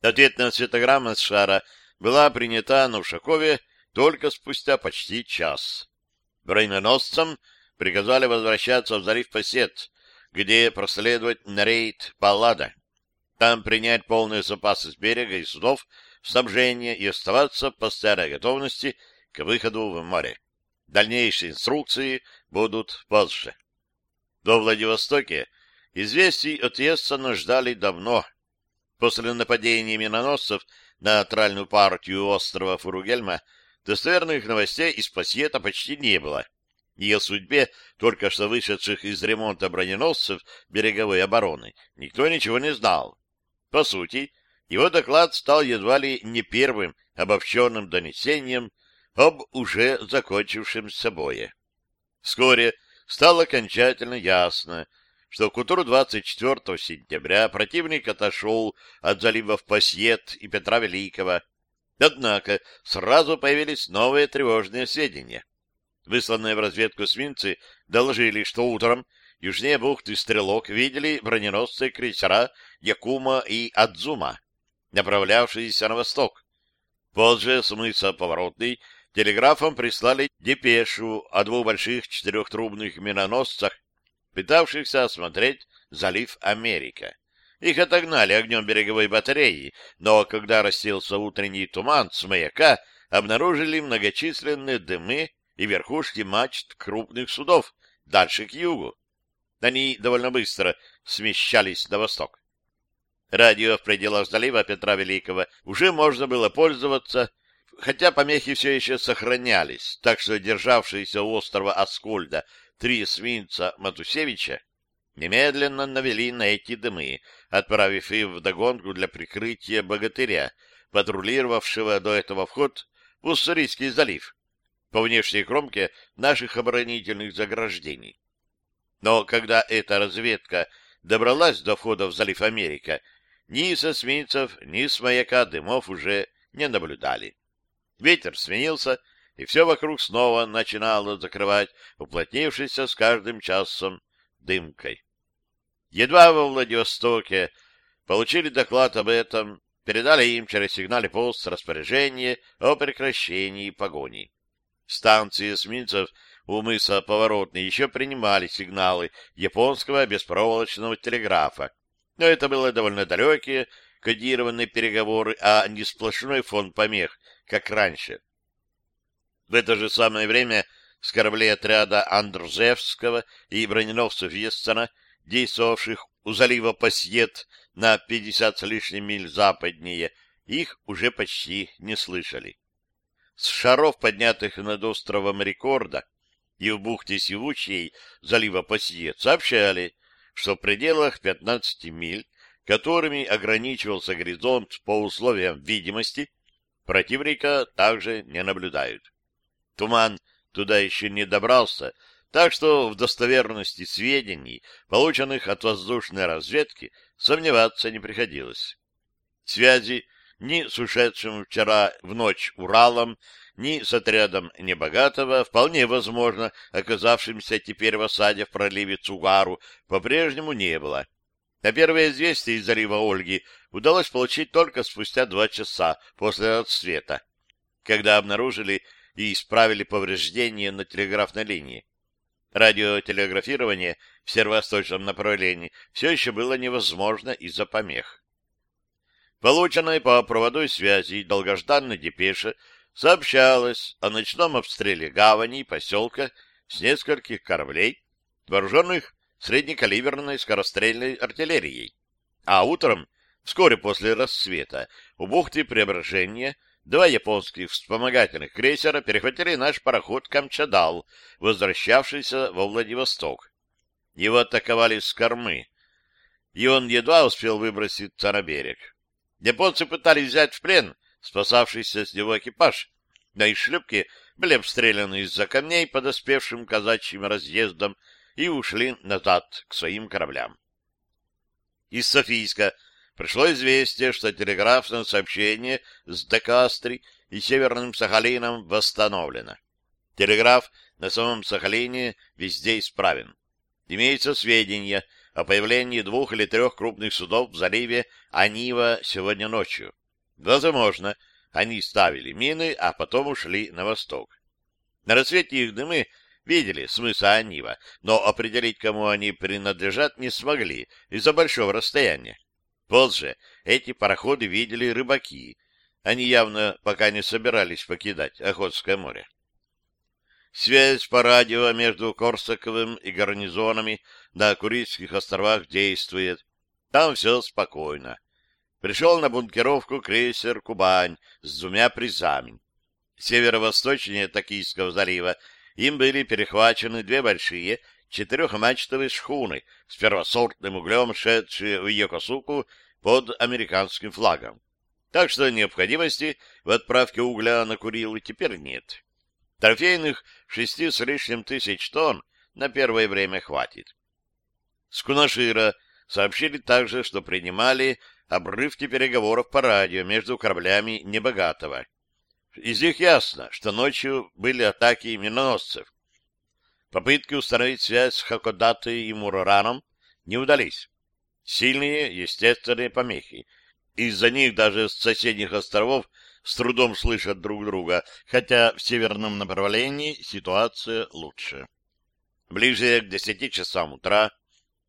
Ответная светограмма с шара была принята на Ушакове только спустя почти час. Броненосцам приказали возвращаться в залив Пассет, где проследовать на рейд Паллада там принять полные запасы с берега и судов, снабжение и оставаться в постоянной готовности к выходу в море. Дальнейшие инструкции будут позже. До Владивостоке известий от Ессена ждали давно. После нападения миноносцев на нейтральную партию острова Фуругельма достоверных новостей из Пассиета почти не было. И о судьбе только что вышедших из ремонта броненосцев береговой обороны никто ничего не знал. По сути, его доклад стал едва ли не первым обобщенным донесением об уже закончившемся бое. Вскоре стало окончательно ясно, что к утру 24 сентября противник отошел от заливов Пассиет и Петра Великого. Однако сразу появились новые тревожные сведения. Высланные в разведку свинцы доложили, что утром южнее бухты Стрелок видели броненосцы крейсера Якума и Адзума, направлявшиеся на восток. Позже с Поворотный телеграфом прислали депешу о двух больших четырехтрубных миноносцах, пытавшихся осмотреть залив Америка. Их отогнали огнем береговой батареи, но когда расселся утренний туман с маяка, обнаружили многочисленные дымы и верхушки мачт крупных судов дальше к югу. Они довольно быстро смещались на восток. Радио в пределах залива Петра Великого уже можно было пользоваться, хотя помехи все еще сохранялись, так что державшиеся у острова Аскольда три свинца Матусевича немедленно навели на эти дымы, отправив их в догонку для прикрытия богатыря, патрулировавшего до этого вход в Уссурийский залив по внешней кромке наших оборонительных заграждений. Но когда эта разведка добралась до входа в залив Америка, ни с эсминцев, ни с маяка дымов уже не наблюдали. Ветер сменился, и все вокруг снова начинало закрывать уплотнившейся с каждым часом дымкой. Едва во Владивостоке получили доклад об этом, передали им через сигнальный пост распоряжение о прекращении погони. Станции эсминцев у мыса Поворотный еще принимали сигналы японского беспроволочного телеграфа, но это были довольно далекие кодированные переговоры, а не сплошной фон помех, как раньше. В это же самое время с кораблей отряда Андрзевского и броненосцев Естона, действовавших у залива Пассиет на 50 с лишним миль западнее, их уже почти не слышали. с шаров, поднятых над островом Рекорда, и в бухте Сивучей залива Пассиет сообщали, что в пределах 15 миль, которыми ограничивался горизонт по условиям видимости, противника также не наблюдают. Туман туда еще не добрался, так что в достоверности сведений, полученных от воздушной разведки, сомневаться не приходилось. Связи ни с ушедшим вчера в ночь Уралом, ни с отрядом Небогатого, вполне возможно, оказавшимся теперь в осаде в проливе Цугару, по-прежнему не было. А первое известие из залива Ольги удалось получить только спустя два часа после отсвета, когда обнаружили и исправили повреждения на телеграфной линии. Радиотелеграфирование в северо-восточном направлении все еще было невозможно из-за помех. Полученной по проводной связи долгожданной депеше сообщалось о ночном обстреле гавани и поселка с нескольких кораблей, вооруженных среднекалиберной скорострельной артиллерией. А утром, вскоре после рассвета, у бухты Преображения два японских вспомогательных крейсера перехватили наш пароход «Камчадал», возвращавшийся во Владивосток. Его атаковали с кормы, и он едва успел выброситься на берег. Японцы пытались взять в плен спасавшийся с него экипаж, да и шлюпки были обстреляны из-за камней подоспевшим казачьим разъездом и ушли назад к своим кораблям. Из Софийска пришло известие, что телеграфное сообщение с Декастри и Северным Сахалином восстановлено. Телеграф на самом Сахалине везде исправен. Имеются сведения о появлении двух или трех крупных судов в заливе Анива сегодня ночью. Возможно, они ставили мины, а потом ушли на восток. На рассвете их дымы видели с мыса Анива, но определить, кому они принадлежат, не смогли из-за большого расстояния. Позже эти пароходы видели рыбаки. Они явно пока не собирались покидать Охотское море. Связь по радио между Корсаковым и гарнизонами на Курильских островах действует. Там все спокойно. Пришел на бункеровку крейсер «Кубань» с двумя призами. Северо-восточнее Токийского залива им были перехвачены две большие четырехмачтовые шхуны с первосортным углем, шедшие в Йокосуку под американским флагом. Так что необходимости в отправке угля на Курилы теперь нет. Трофейных шести с лишним тысяч тонн на первое время хватит. С Кунашира сообщили также, что принимали обрывки переговоров по радио между кораблями Небогатого. Из них ясно, что ночью были атаки миноносцев. Попытки установить связь с Хакодатой и Мурараном не удались. Сильные естественные помехи. Из-за них даже с соседних островов с трудом слышат друг друга, хотя в северном направлении ситуация лучше. Ближе к десяти часам утра,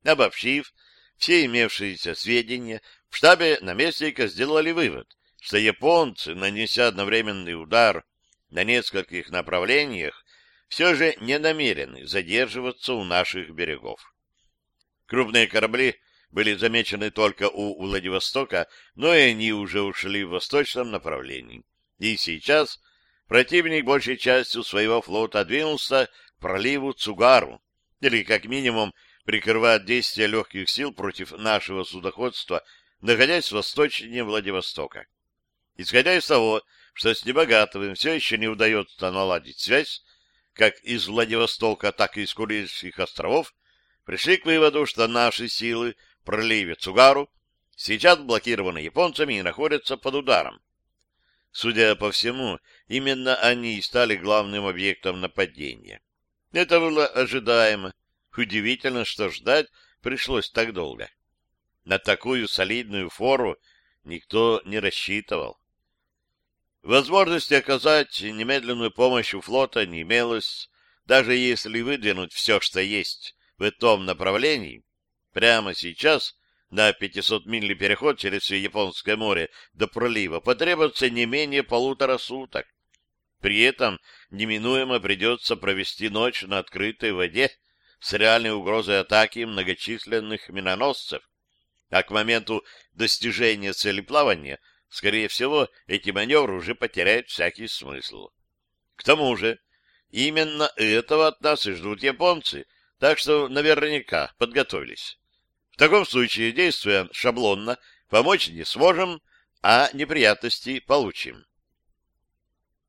обобщив все имевшиеся сведения, в штабе наместника сделали вывод, что японцы, нанеся одновременный удар на нескольких направлениях, все же не намерены задерживаться у наших берегов. Крупные корабли были замечены только у Владивостока, но и они уже ушли в восточном направлении. И сейчас противник большей частью своего флота двинулся к проливу Цугару, или как минимум прикрывает действия легких сил против нашего судоходства находясь восточнее Владивостока. Исходя из того, что с Небогатовым все еще не удается наладить связь, как из Владивостока, так и из Курильских островов, пришли к выводу, что наши силы в проливе Цугару сейчас блокированы японцами и находятся под ударом. Судя по всему, именно они и стали главным объектом нападения. Это было ожидаемо. Удивительно, что ждать пришлось так долго. На такую солидную фору никто не рассчитывал. Возможности оказать немедленную помощь у флота не имелось, даже если выдвинуть все, что есть в этом направлении, прямо сейчас на 500-мильный переход через Японское море до пролива потребуется не менее полутора суток. При этом неминуемо придется провести ночь на открытой воде с реальной угрозой атаки многочисленных миноносцев, а к моменту достижения цели плавания, скорее всего, эти маневры уже потеряют всякий смысл. К тому же, именно этого от нас и ждут японцы, так что наверняка подготовились. В таком случае, действуя шаблонно, помочь не сможем, а неприятности получим.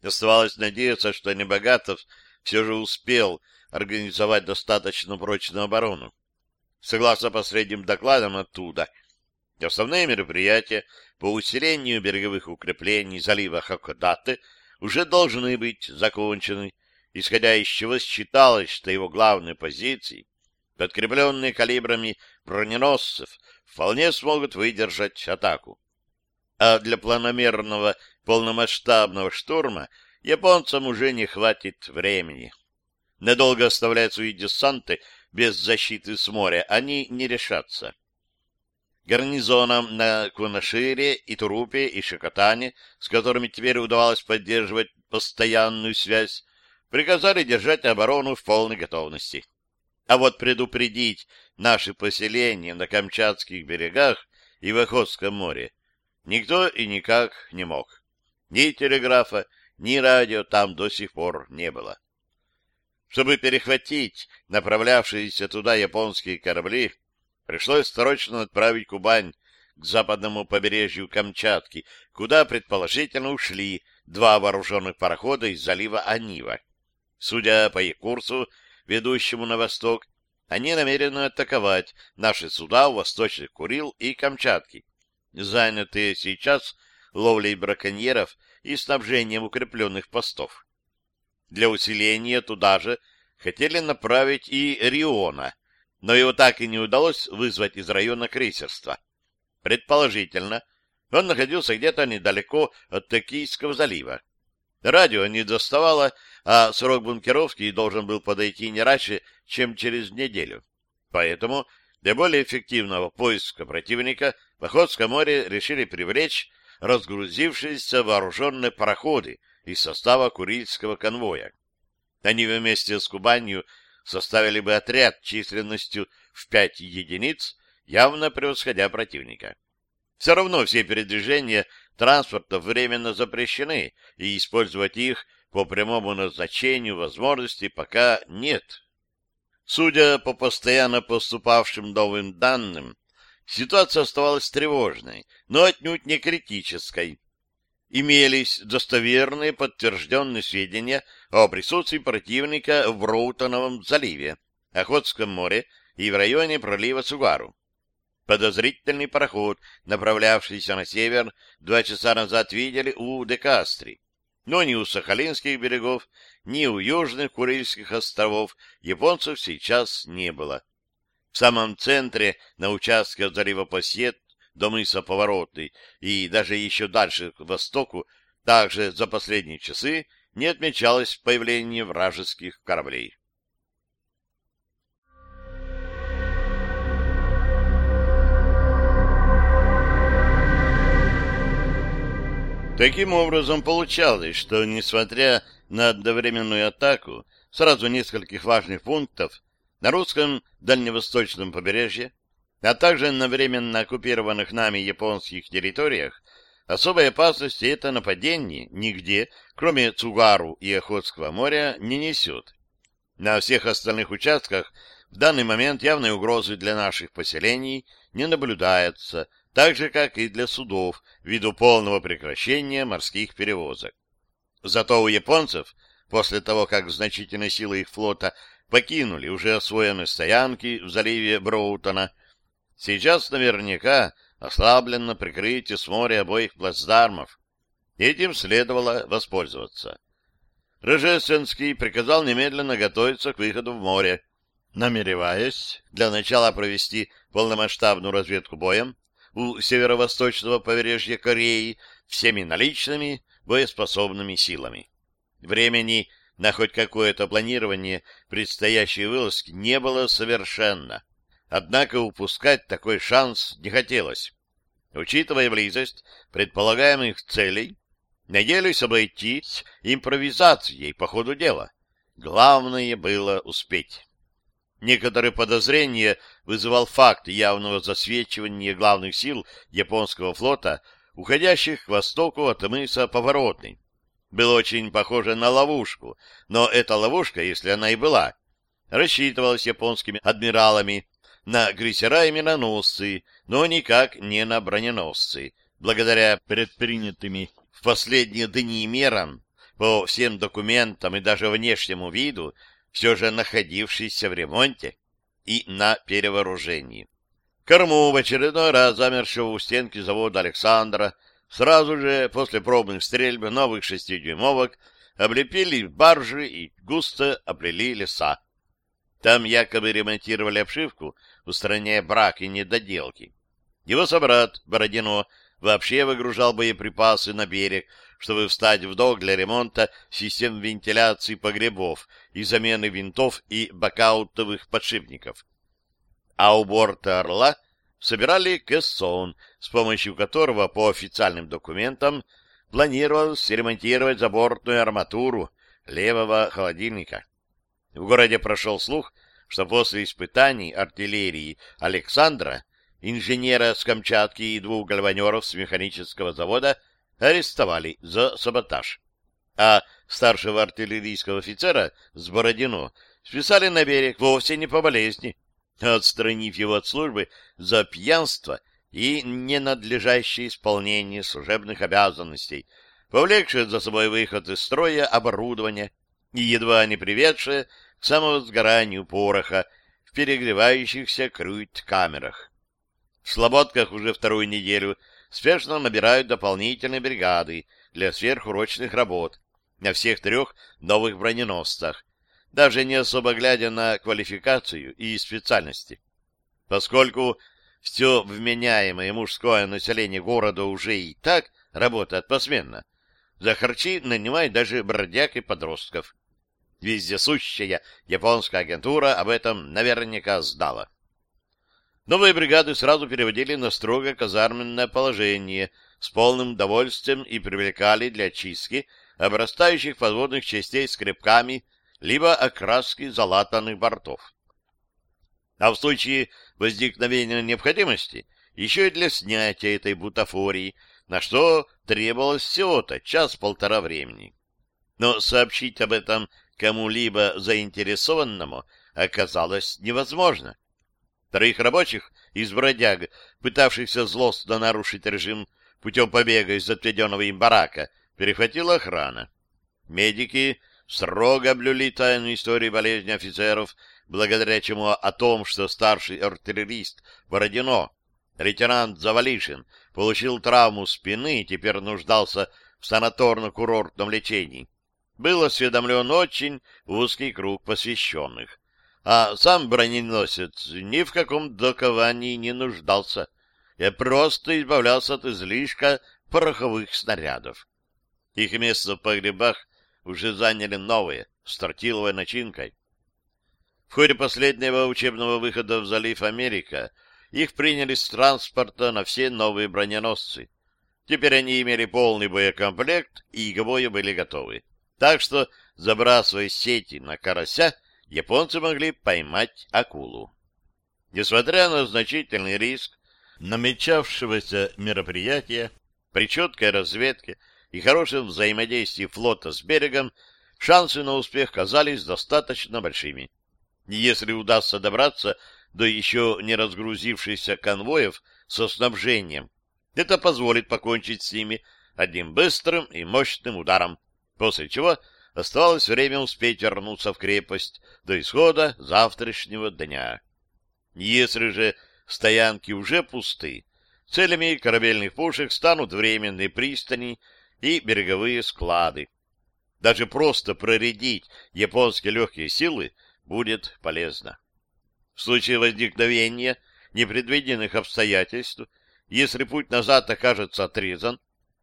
Оставалось надеяться, что Небогатов все же успел организовать достаточно прочную оборону. Согласно последним докладам оттуда, основные мероприятия по усилению береговых укреплений залива Хакодате уже должны быть закончены, исходя из чего считалось, что его главные позиции, подкрепленные калибрами броненосцев, вполне смогут выдержать атаку. А для планомерного полномасштабного штурма японцам уже не хватит времени. Надолго оставлять свои десанты без защиты с моря они не решатся. Гарнизонам на Кунашире и Турупе и Шикотане, с которыми теперь удавалось поддерживать постоянную связь, приказали держать оборону в полной готовности. А вот предупредить наши поселения на Камчатских берегах и в Охотском море никто и никак не мог. Ни телеграфа, ни радио там до сих пор не было. Чтобы перехватить направлявшиеся туда японские корабли, пришлось срочно отправить Кубань к западному побережью Камчатки, куда предположительно ушли два вооруженных парохода из залива Анива. Судя по их курсу, ведущему на восток, они намерены атаковать наши суда у восточных Курил и Камчатки, занятые сейчас ловлей браконьеров и снабжением укрепленных постов. Для усиления туда же хотели направить и Риона, но его так и не удалось вызвать из района крейсерства. Предположительно, он находился где-то недалеко от Токийского залива. Радио не доставало, а срок бункеровки должен был подойти не раньше, чем через неделю. Поэтому для более эффективного поиска противника в Охотском море решили привлечь разгрузившиеся вооруженные пароходы из состава Курильского конвоя. Они вместе с Кубанью составили бы отряд численностью в пять единиц, явно превосходя противника. Все равно все передвижения транспортов временно запрещены, и использовать их по прямому назначению возможности пока нет. Судя по постоянно поступавшим новым данным, ситуация оставалась тревожной, но отнюдь не критической. Имелись достоверные подтвержденные сведения о присутствии противника в Роутоновом заливе, Охотском море и в районе пролива Сугару. Подозрительный пароход, направлявшийся на север, два часа назад видели у Декастри. Но ни у Сахалинских берегов, ни у южных Курильских островов японцев сейчас не было. В самом центре, на участке залива Пассет до мыса Поворотный и даже еще дальше к востоку, также за последние часы не отмечалось появление вражеских кораблей. Таким образом, получалось, что, несмотря на одновременную атаку сразу нескольких важных пунктов на русском дальневосточном побережье, а также на временно оккупированных нами японских территориях, особой опасности это нападение нигде, кроме Цугару и Охотского моря, не несет. На всех остальных участках в данный момент явной угрозы для наших поселений не наблюдается, так же, как и для судов, ввиду полного прекращения морских перевозок. Зато у японцев, после того, как значительные силы их флота покинули уже освоенные стоянки в заливе Броутона, сейчас наверняка ослаблено прикрытие с моря обоих плацдармов. Этим следовало воспользоваться. Рожественский приказал немедленно готовиться к выходу в море, намереваясь для начала провести полномасштабную разведку боем у северо-восточного побережья Кореи всеми наличными боеспособными силами. Времени на хоть какое-то планирование предстоящей вылазки не было совершенно. Однако упускать такой шанс не хотелось. Учитывая близость предполагаемых целей, надеялись обойтись импровизацией по ходу дела. Главное было успеть. Некоторые подозрения вызывал факт явного засвечивания главных сил японского флота, уходящих к востоку от мыса Поворотный. было очень похоже на ловушку, но эта ловушка, если она и была, рассчитывалась японскими адмиралами на крейсера и миноносцы, но никак не на броненосцы, благодаря предпринятыми в последние дни мерам по всем документам и даже внешнему виду, все же находившийся в ремонте и на перевооружении. Корму в очередной раз замершего у стенки завода Александра сразу же после пробных стрельб новых шестидюймовок облепили баржи и густо оплели леса. Там якобы ремонтировали обшивку, устраняя брак и недоделки. Его собрат, Бородино, вообще выгружал боеприпасы на берег, чтобы встать в долг для ремонта систем вентиляции погребов и замены винтов и бакаутовых подшипников. А у борта «Орла» собирали кессон, с помощью которого по официальным документам планировалось ремонтировать забортную арматуру левого холодильника. В городе прошел слух, что после испытаний артиллерии Александра инженера с Камчатки и двух гальванеров с механического завода арестовали за саботаж. А старшего артиллерийского офицера с Бородино списали на берег вовсе не по болезни, отстранив его от службы за пьянство и ненадлежащее исполнение служебных обязанностей, повлекшее за собой выход из строя оборудования и едва не приведшее к самовозгоранию пороха в перегревающихся круть-камерах. В Слободках уже вторую неделю спешно набирают дополнительные бригады для сверхурочных работ на всех трех новых броненосцах, даже не особо глядя на квалификацию и специальности. Поскольку все вменяемое мужское население города уже и так работает посменно, за харчи нанимают даже бродяг и подростков. Вездесущая японская агентура об этом наверняка знала. Новые бригады сразу переводили на строго казарменное положение с полным довольствием и привлекали для очистки обрастающих подводных частей скребками либо окраски залатанных бортов. А в случае возникновения необходимости еще и для снятия этой бутафории, на что требовалось всего-то час-полтора времени. Но сообщить об этом кому-либо заинтересованному оказалось невозможно. Троих рабочих из бродяг, пытавшихся злостно нарушить режим путем побега из отведенного им барака, перехватила охрана. Медики строго блюли тайну истории болезни офицеров, благодаря чему о том, что старший артиллерист Бородино, лейтенант Завалишин, получил травму спины и теперь нуждался в санаторно-курортном лечении, был осведомлен очень узкий круг посвященных а сам броненосец ни в каком доковании не нуждался. Я просто избавлялся от излишка пороховых снарядов. Их место в погребах уже заняли новые, с тортиловой начинкой. В ходе последнего учебного выхода в залив Америка их приняли с транспорта на все новые броненосцы. Теперь они имели полный боекомплект и к бою были готовы. Так что, забрасывая сети на карася, японцы могли поймать акулу. Несмотря на значительный риск намечавшегося мероприятия, при четкой разведке и хорошем взаимодействии флота с берегом, шансы на успех казались достаточно большими. Если удастся добраться до еще не разгрузившихся конвоев со снабжением, это позволит покончить с ними одним быстрым и мощным ударом, после чего Оставалось время успеть вернуться в крепость до исхода завтрашнего дня. Если же стоянки уже пусты, целями корабельных пушек станут временные пристани и береговые склады. Даже просто проредить японские легкие силы будет полезно. В случае возникновения непредвиденных обстоятельств, если путь назад окажется отрезан,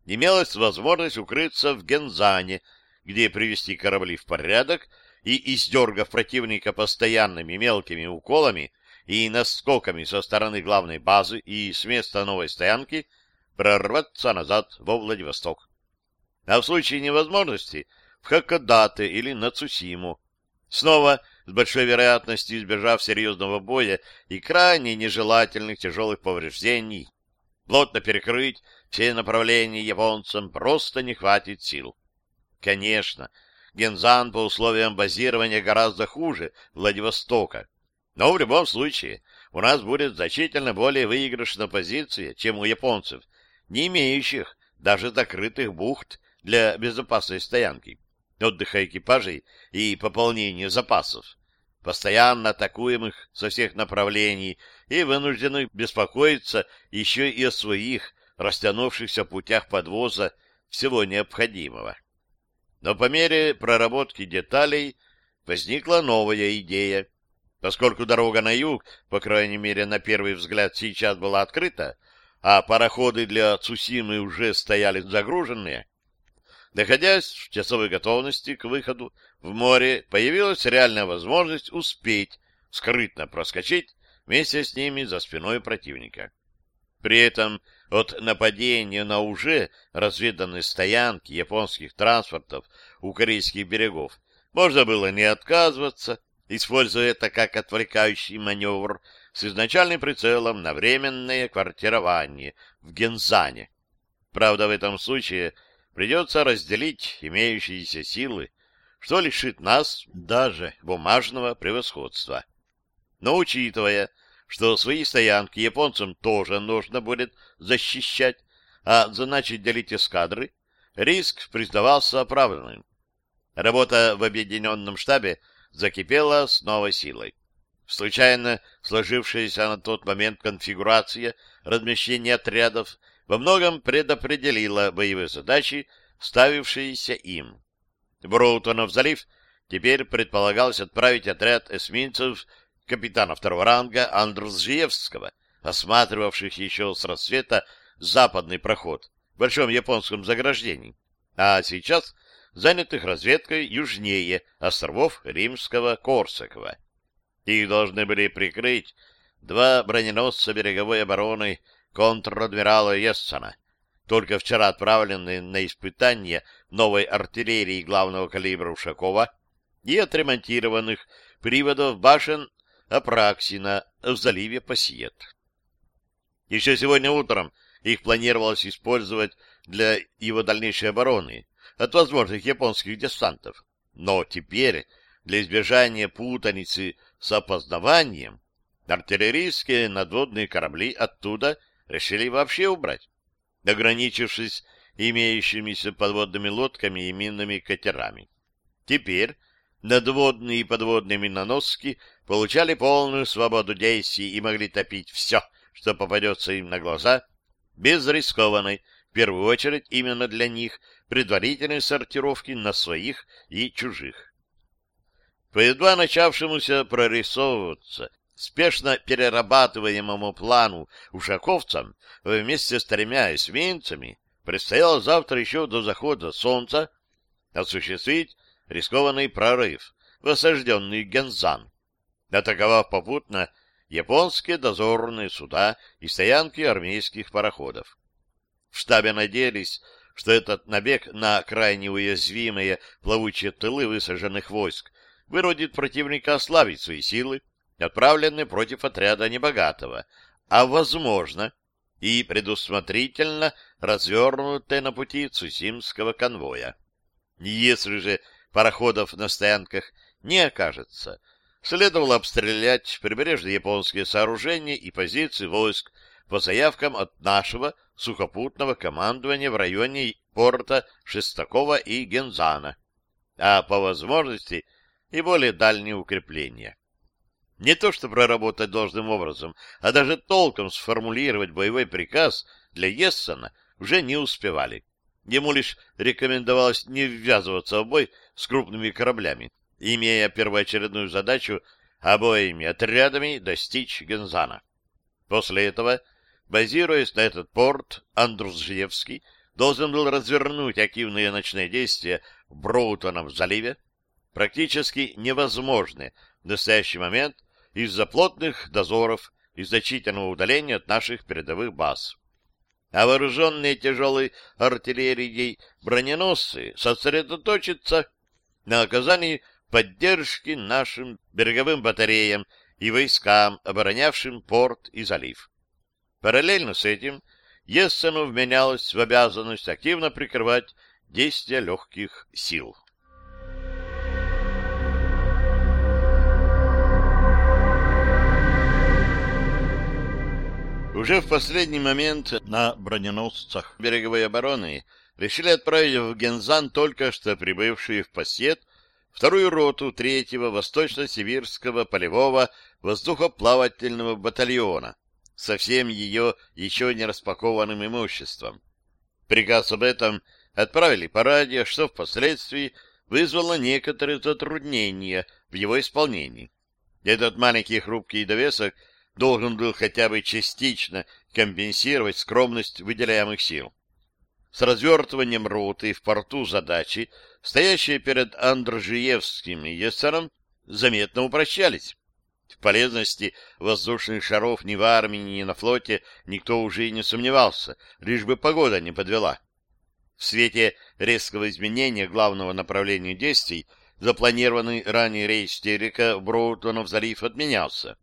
имелась возможность укрыться в Гензане где привести корабли в порядок и, издергав противника постоянными мелкими уколами и наскоками со стороны главной базы и с места новой стоянки, прорваться назад во Владивосток. А в случае невозможности в Хакодате или на Цусиму. Снова, с большой вероятностью избежав серьезного боя и крайне нежелательных тяжелых повреждений, плотно перекрыть все направления японцам просто не хватит сил. Конечно, Гензан по условиям базирования гораздо хуже Владивостока. Но в любом случае у нас будет значительно более выигрышная позиция, чем у японцев, не имеющих даже закрытых бухт для безопасной стоянки, отдыха экипажей и пополнения запасов, постоянно атакуемых со всех направлений и вынужденных беспокоиться еще и о своих растянувшихся путях подвоза всего необходимого. Но по мере проработки деталей возникла новая идея. Поскольку дорога на юг, по крайней мере, на первый взгляд сейчас была открыта, а пароходы для Цусимы уже стояли загруженные, находясь в часовой готовности к выходу в море, появилась реальная возможность успеть скрытно проскочить вместе с ними за спиной противника. При этом от нападения на уже разведанные стоянки японских транспортов у корейских берегов можно было не отказываться, используя это как отвлекающий маневр с изначальным прицелом на временное квартирование в Гензане. Правда, в этом случае придется разделить имеющиеся силы, что лишит нас даже бумажного превосходства. Но учитывая, что свои стоянки японцам тоже нужно будет защищать, а значит делить эскадры, риск признавался оправданным. Работа в объединенном штабе закипела с новой силой. Случайно сложившаяся на тот момент конфигурация размещения отрядов во многом предопределила боевые задачи, ставившиеся им. Броутонов залив теперь предполагалось отправить отряд эсминцев капитана второго ранга Андрзжиевского, осматривавших еще с рассвета западный проход в большом японском заграждении, а сейчас занятых разведкой южнее островов Римского Корсакова. Их должны были прикрыть два броненосца береговой обороны контр-адмирала Ессена, только вчера отправленные на испытание новой артиллерии главного калибра Ушакова и отремонтированных приводов башен Апраксина в заливе Пассиет. Еще сегодня утром их планировалось использовать для его дальнейшей обороны от возможных японских десантов. Но теперь, для избежания путаницы с опознаванием, артиллерийские надводные корабли оттуда решили вообще убрать, ограничившись имеющимися подводными лодками и минными катерами. Теперь надводные и подводные миноноски получали полную свободу действий и могли топить все, что попадется им на глаза, без рискованной, в первую очередь именно для них, предварительной сортировки на своих и чужих. По едва начавшемуся прорисовываться спешно перерабатываемому плану ушаковцам вместе с тремя эсминцами предстояло завтра еще до захода солнца осуществить рискованный прорыв в осажденный Гензан, атаковав попутно японские дозорные суда и стоянки армейских пароходов. В штабе надеялись, что этот набег на крайне уязвимые плавучие тылы высаженных войск выродит противника ослабить свои силы, отправленные против отряда небогатого, а, возможно, и предусмотрительно развернутые на пути Цусимского конвоя. Если же пароходов на стоянках не окажется, следовало обстрелять прибрежные японские сооружения и позиции войск по заявкам от нашего сухопутного командования в районе порта Шестакова и Гензана, а по возможности и более дальние укрепления. Не то что проработать должным образом, а даже толком сформулировать боевой приказ для Ессена уже не успевали. Ему лишь рекомендовалось не ввязываться в бой с крупными кораблями, имея первоочередную задачу обоими отрядами достичь Гензана. После этого, базируясь на этот порт, Андрузжевский должен был развернуть активные ночные действия в Броутоном заливе, практически невозможные в настоящий момент из-за плотных дозоров и значительного удаления от наших передовых баз а вооруженные тяжелой артиллерией броненосцы сосредоточатся на оказании поддержки нашим береговым батареям и войскам, оборонявшим порт и залив. Параллельно с этим Ессену вменялось в обязанность активно прикрывать действия легких сил. Уже в последний момент на броненосцах береговой обороны решили отправить в Гензан только что прибывшие в Пассет вторую роту третьего Восточно-Сибирского полевого воздухоплавательного батальона со всем ее еще не распакованным имуществом. Приказ об этом отправили по радио, что впоследствии вызвало некоторые затруднения в его исполнении. Этот маленький хрупкий довесок — должен был хотя бы частично компенсировать скромность выделяемых сил. С развертыванием роты в порту задачи, стоящие перед Андржиевским и Ессером, заметно упрощались. В полезности воздушных шаров ни в армии, ни на флоте никто уже и не сомневался, лишь бы погода не подвела. В свете резкого изменения главного направления действий запланированный ранее рейс Терека в Броутонов залив отменялся.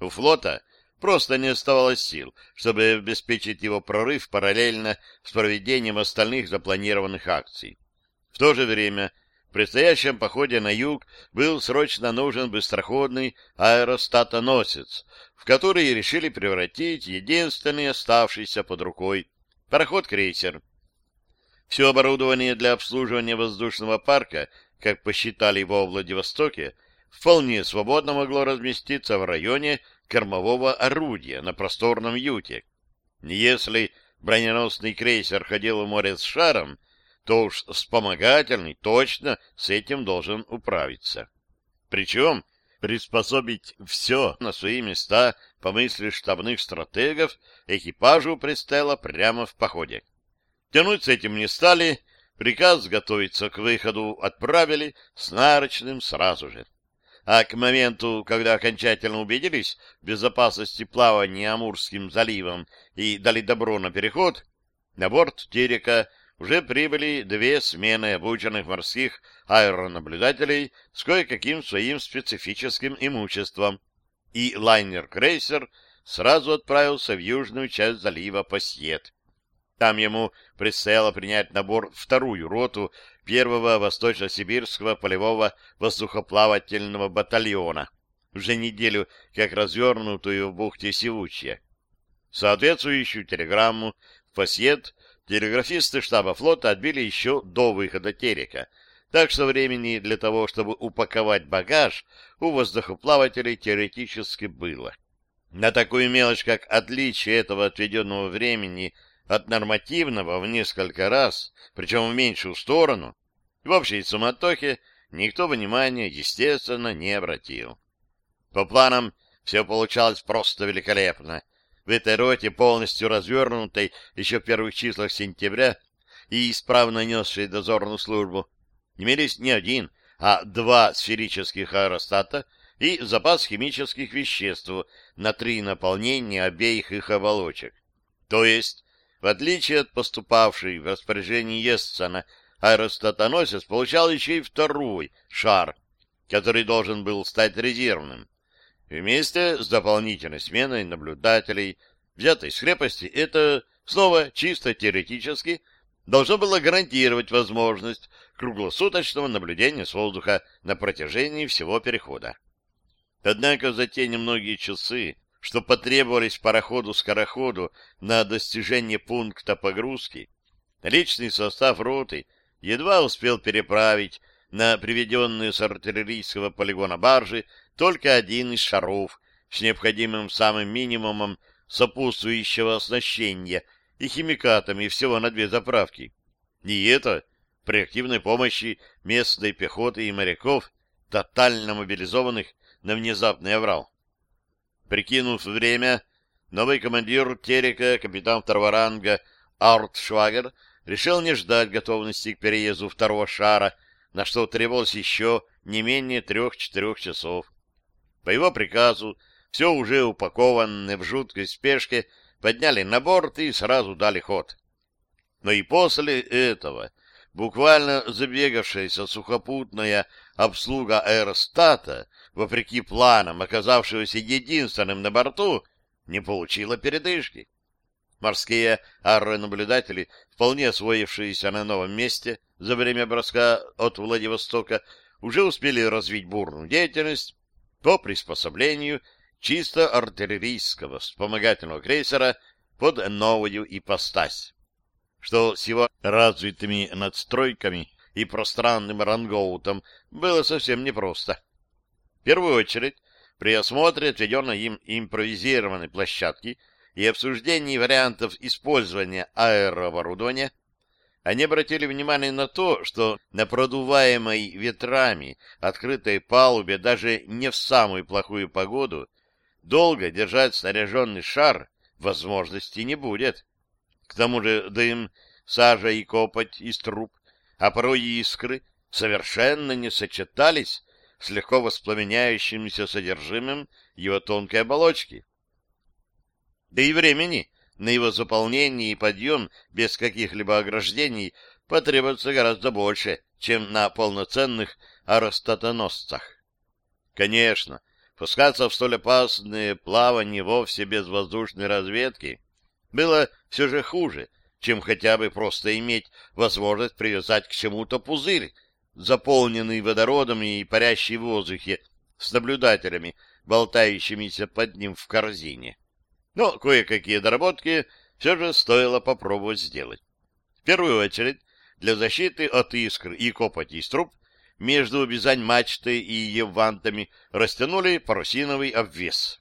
У флота просто не оставалось сил, чтобы обеспечить его прорыв параллельно с проведением остальных запланированных акций. В то же время в предстоящем походе на юг был срочно нужен быстроходный аэростатоносец, в который решили превратить единственный оставшийся под рукой пароход-крейсер. Все оборудование для обслуживания воздушного парка, как посчитали его в Владивостоке, вполне свободно могло разместиться в районе кормового орудия на просторном юте. Если броненосный крейсер ходил в море с шаром, то уж вспомогательный точно с этим должен управиться. Причем приспособить все на свои места по мысли штабных стратегов экипажу предстояло прямо в походе. Тянуть с этим не стали, приказ готовиться к выходу отправили с нарочным сразу же а к моменту, когда окончательно убедились в безопасности плавания Амурским заливом и дали добро на переход, на борт Терека уже прибыли две смены обученных морских аэронаблюдателей с кое-каким своим специфическим имуществом, и лайнер-крейсер сразу отправился в южную часть залива Пассиет. Там ему предстояло принять на борт вторую роту первого Восточно-Сибирского полевого воздухоплавательного батальона, уже неделю как развернутую в бухте Сивучья. Соответствующую телеграмму в Пассиет телеграфисты штаба флота отбили еще до выхода Терека, так что времени для того, чтобы упаковать багаж, у воздухоплавателей теоретически было. На такую мелочь, как отличие этого отведенного времени от нормативного в несколько раз, причем в меньшую сторону, в общей суматохе никто внимания, естественно, не обратил. По планам все получалось просто великолепно. В этой роте, полностью развернутой еще в первых числах сентября и исправно несшей дозорную службу, имелись не один, а два сферических аэростата и запас химических веществ на три наполнения обеих их оболочек. То есть в отличие от поступавшей в распоряжении Естсона, аэростатоносец получал еще и второй шар, который должен был стать резервным. Вместе с дополнительной сменой наблюдателей, взятой с крепости, это снова чисто теоретически должно было гарантировать возможность круглосуточного наблюдения с воздуха на протяжении всего перехода. Однако за те немногие часы, что потребовались пароходу-скороходу на достижение пункта погрузки, личный состав роты едва успел переправить на приведенные с артиллерийского полигона баржи только один из шаров с необходимым самым минимумом сопутствующего оснащения и химикатами всего на две заправки. И это при активной помощи местной пехоты и моряков, тотально мобилизованных на внезапный аврал. Прикинув время, новый командир Терека, капитан второго ранга Арт Швагер, решил не ждать готовности к переезду второго шара, на что требовалось еще не менее трех-четырех часов. По его приказу все уже упакованное в жуткой спешке подняли на борт и сразу дали ход. Но и после этого буквально забегавшаяся сухопутная обслуга аэростата, вопреки планам, оказавшегося единственным на борту, не получила передышки. Морские аэронаблюдатели, вполне освоившиеся на новом месте за время броска от Владивостока, уже успели развить бурную деятельность по приспособлению чисто артиллерийского вспомогательного крейсера под новую ипостась, что с его развитыми надстройками и пространным рангоутом было совсем непросто. В первую очередь, при осмотре отведенной им импровизированной площадки и обсуждении вариантов использования аэрооборудования, они обратили внимание на то, что на продуваемой ветрами открытой палубе даже не в самую плохую погоду долго держать снаряженный шар возможности не будет. К тому же дым, сажа и копоть из труб, а порой и искры совершенно не сочетались с легко воспламеняющимся содержимым его тонкой оболочки. Да и времени на его заполнение и подъем без каких-либо ограждений потребуется гораздо больше, чем на полноценных аэростатоносцах. Конечно, пускаться в столь опасные плавания вовсе без воздушной разведки было все же хуже, чем хотя бы просто иметь возможность привязать к чему-то пузырь, заполненный водородом и парящий в воздухе с наблюдателями, болтающимися под ним в корзине. Но кое-какие доработки все же стоило попробовать сделать. В первую очередь, для защиты от искр и копоти из труб между бизань-мачтой и евантами растянули парусиновый обвес.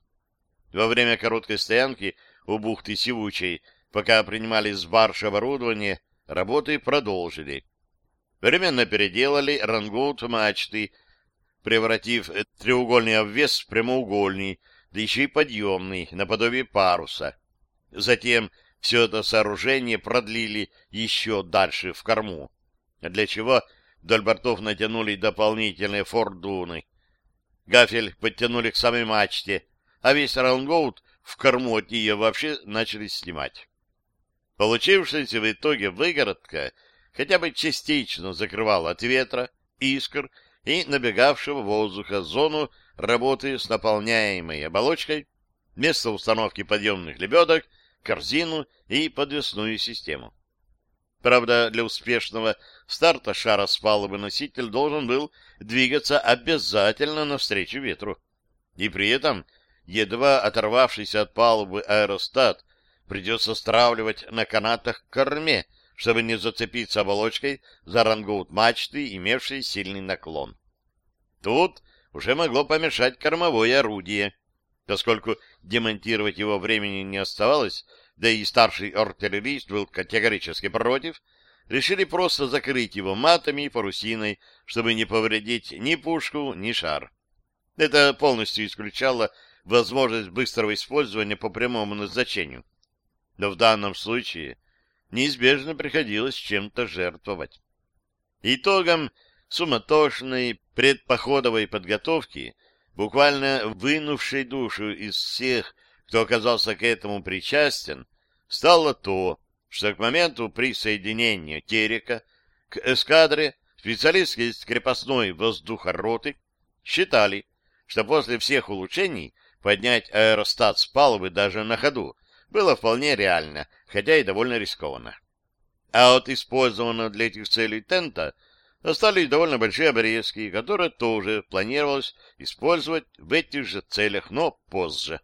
Во время короткой стоянки у бухты Сивучей, пока принимали с барж оборудование, работы продолжили. Временно переделали рангут мачты, превратив треугольный обвес в прямоугольный, да еще и подъемный, наподобие паруса. Затем все это сооружение продлили еще дальше в корму, для чего вдоль бортов натянули дополнительные фордуны. Гафель подтянули к самой мачте, а весь рангоут в корму от нее вообще начали снимать. Получившаяся в итоге выгородка хотя бы частично закрывала от ветра, искр и набегавшего воздуха зону работы с наполняемой оболочкой, место установки подъемных лебедок, корзину и подвесную систему. Правда, для успешного старта шара с палубы носитель должен был двигаться обязательно навстречу ветру. И при этом, едва оторвавшийся от палубы аэростат, придется стравливать на канатах к корме, чтобы не зацепиться оболочкой за рангоут мачты, имевшей сильный наклон. Тут уже могло помешать кормовое орудие. Поскольку демонтировать его времени не оставалось, да и старший артиллерист был категорически против, решили просто закрыть его матами и парусиной, чтобы не повредить ни пушку, ни шар. Это полностью исключало возможность быстрого использования по прямому назначению. Но в данном случае неизбежно приходилось чем-то жертвовать. Итогом суматошной предпоходовой подготовки, буквально вынувшей душу из всех, кто оказался к этому причастен, стало то, что к моменту присоединения Терека к эскадре специалисты из крепостной воздухороты считали, что после всех улучшений поднять аэростат с палубы даже на ходу было вполне реально, хотя и довольно рискованно. А от использованного для этих целей тента остались довольно большие обрезки, которые тоже планировалось использовать в этих же целях, но позже.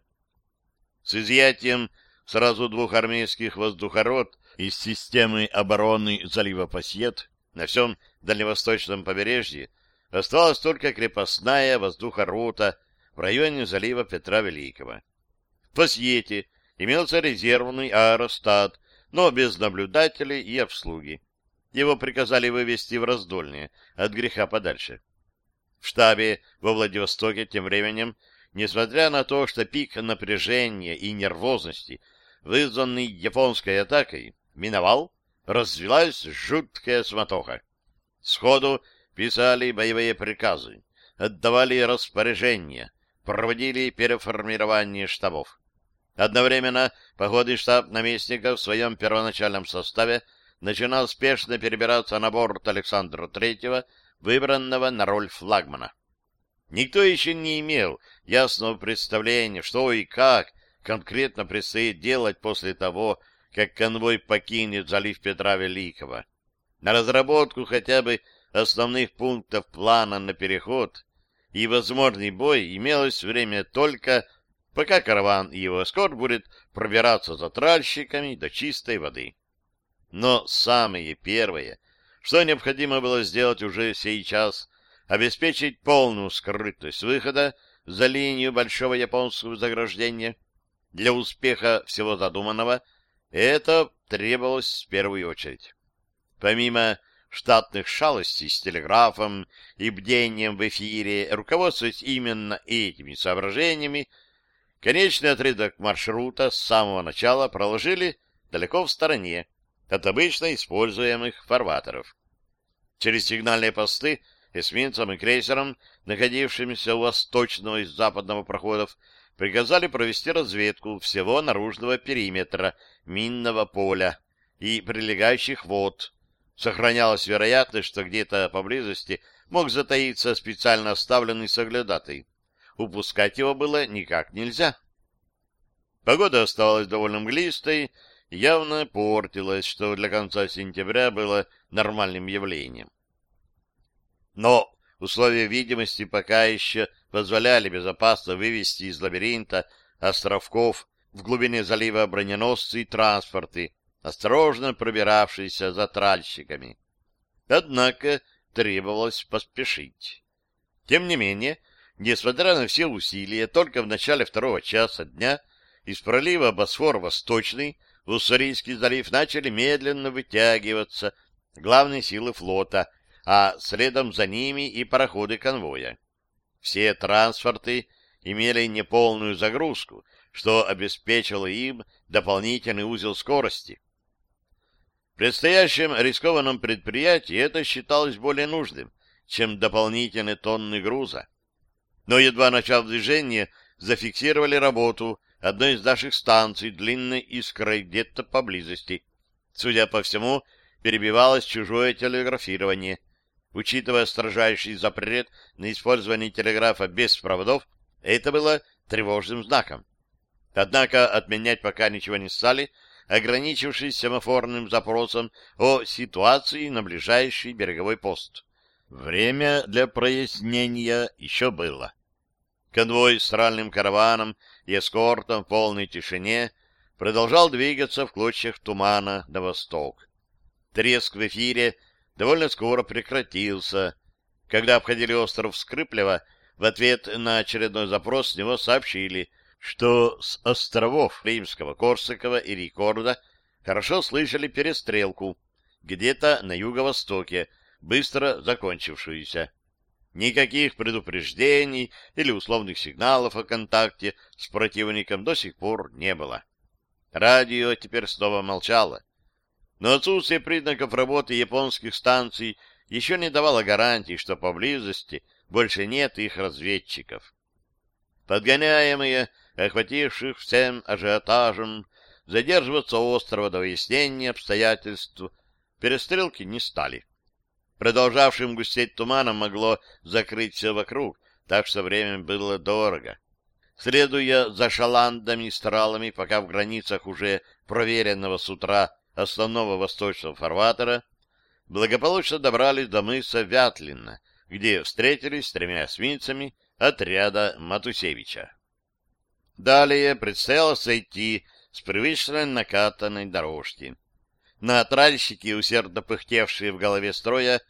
С изъятием сразу двух армейских воздухород из системы обороны залива Пассиет на всем дальневосточном побережье осталась только крепостная воздухорота в районе залива Петра Великого. В Пассиете имелся резервный аэростат, но без наблюдателей и обслуги. Его приказали вывести в раздольные, от греха подальше. В штабе во Владивостоке тем временем, несмотря на то, что пик напряжения и нервозности, вызванный японской атакой, миновал, развилась жуткая суматоха. Сходу писали боевые приказы, отдавали распоряжения, проводили переформирование штабов. Одновременно походный штаб наместника в своем первоначальном составе начинал спешно перебираться на борт Александра Третьего, выбранного на роль флагмана. Никто еще не имел ясного представления, что и как конкретно предстоит делать после того, как конвой покинет залив Петра Великого. На разработку хотя бы основных пунктов плана на переход и возможный бой имелось время только, пока караван и его эскорт будет пробираться за тральщиками до чистой воды. Но самое первое, что необходимо было сделать уже сейчас, обеспечить полную скрытость выхода за линию большого японского заграждения. Для успеха всего задуманного это требовалось в первую очередь. Помимо штатных шалостей с телеграфом и бдением в эфире, руководствуясь именно этими соображениями, конечный отрезок маршрута с самого начала проложили далеко в стороне от обычно используемых фарватеров. Через сигнальные посты эсминцам и крейсерам, находившимся у восточного и западного проходов, приказали провести разведку всего наружного периметра минного поля и прилегающих вод. Сохранялась вероятность, что где-то поблизости мог затаиться специально оставленный соглядатый. Упускать его было никак нельзя. Погода оставалась довольно мглистой, явно портилась, что для конца сентября было нормальным явлением. Но условия видимости пока еще позволяли безопасно вывести из лабиринта островков в глубине залива броненосцы и транспорты, осторожно пробиравшиеся за тральщиками. Однако требовалось поспешить. Тем не менее, несмотря на все усилия, только в начале второго часа дня из пролива Босфор-Восточный в Уссурийский залив начали медленно вытягиваться главные силы флота — а следом за ними и пароходы конвоя. Все транспорты имели неполную загрузку, что обеспечило им дополнительный узел скорости. В предстоящем рискованном предприятии это считалось более нужным, чем дополнительные тонны груза. Но едва начав движение, зафиксировали работу одной из наших станций длинной искрой где-то поблизости. Судя по всему, перебивалось чужое телеграфирование — Учитывая строжайший запрет на использование телеграфа без проводов, это было тревожным знаком. Однако отменять пока ничего не стали, ограничившись семафорным запросом о ситуации на ближайший береговой пост. Время для прояснения еще было. Конвой с ральным караваном и эскортом в полной тишине продолжал двигаться в клочьях тумана на восток. Треск в эфире — довольно скоро прекратился. Когда обходили остров Скрыплева, в ответ на очередной запрос с него сообщили, что с островов Римского, Корсакова и Рекорда хорошо слышали перестрелку где-то на юго-востоке, быстро закончившуюся. Никаких предупреждений или условных сигналов о контакте с противником до сих пор не было. Радио теперь снова молчало. Но отсутствие признаков работы японских станций еще не давало гарантии, что поблизости больше нет их разведчиков. Подгоняемые, охвативших всем ажиотажем, задерживаться у острова до выяснения обстоятельств перестрелки не стали. Продолжавшим густеть туманом могло закрыть все вокруг, так что время было дорого. Следуя за шаландами и стралами, пока в границах уже проверенного с утра основного восточного фарватера, благополучно добрались до мыса Вятлина, где встретились с тремя эсминцами отряда Матусевича. Далее предстояло сойти с привычной накатанной дорожки. На тральщики, усердно пыхтевшие в голове строя,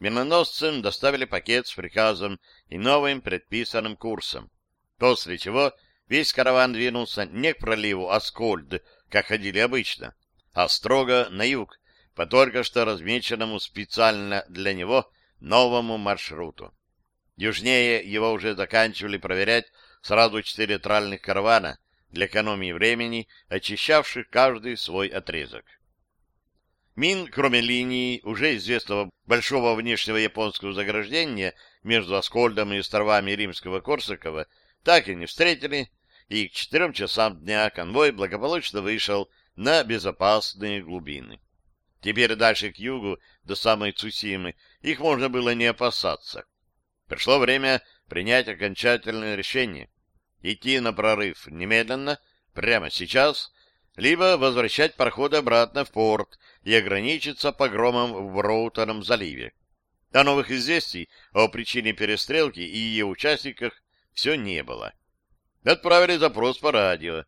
миноносцам доставили пакет с приказом и новым предписанным курсом, после чего весь караван двинулся не к проливу Аскольд, как ходили обычно, а строго на юг, по только что размеченному специально для него новому маршруту. Южнее его уже заканчивали проверять сразу четыре тральных каравана для экономии времени, очищавших каждый свой отрезок. Мин, кроме линии уже известного большого внешнего японского заграждения между Аскольдом и островами Римского Корсакова, так и не встретили, и к четырем часам дня конвой благополучно вышел на безопасные глубины. Теперь дальше к югу, до самой Цусимы, их можно было не опасаться. Пришло время принять окончательное решение. Идти на прорыв немедленно, прямо сейчас, либо возвращать пароходы обратно в порт и ограничиться погромом в Роутерном заливе. А новых известий о причине перестрелки и ее участниках все не было. Отправили запрос по радио.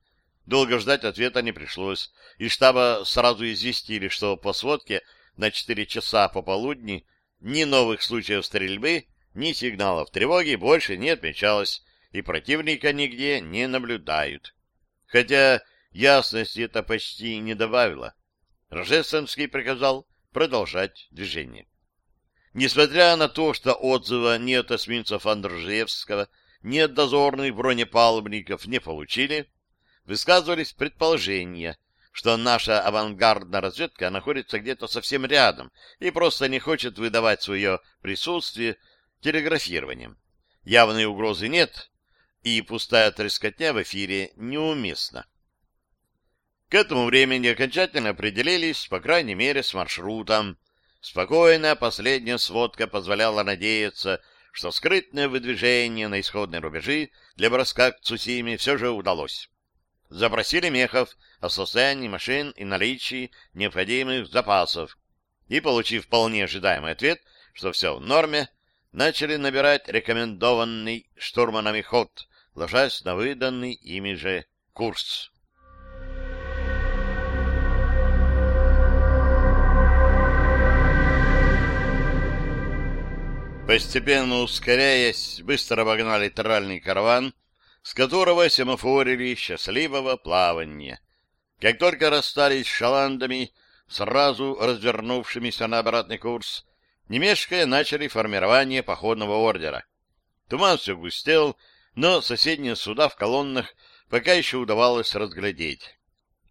Долго ждать ответа не пришлось. Из штаба сразу известили, что по сводке на 4 часа пополудни ни новых случаев стрельбы, ни сигналов тревоги больше не отмечалось, и противника нигде не наблюдают. Хотя ясности это почти не добавило. Рожественский приказал продолжать движение. Несмотря на то, что отзыва ни от эсминцев Андржевского, ни от дозорных бронепалубников не получили, высказывались предположения, что наша авангардная разведка находится где-то совсем рядом и просто не хочет выдавать свое присутствие телеграфированием. Явной угрозы нет, и пустая трескотня в эфире неуместна. К этому времени окончательно определились, по крайней мере, с маршрутом. Спокойная последняя сводка позволяла надеяться, что скрытное выдвижение на исходные рубежи для броска к Цусиме все же удалось. Запросили мехов о состоянии машин и наличии необходимых запасов. И, получив вполне ожидаемый ответ, что все в норме, начали набирать рекомендованный штурманами ход, ложась на выданный ими же курс. Постепенно ускоряясь, быстро обогнали тральный караван, с которого семафорили счастливого плавания. Как только расстались с шаландами, сразу развернувшимися на обратный курс, немешкая начали формирование походного ордера. Туман все густел, но соседние суда в колоннах пока еще удавалось разглядеть.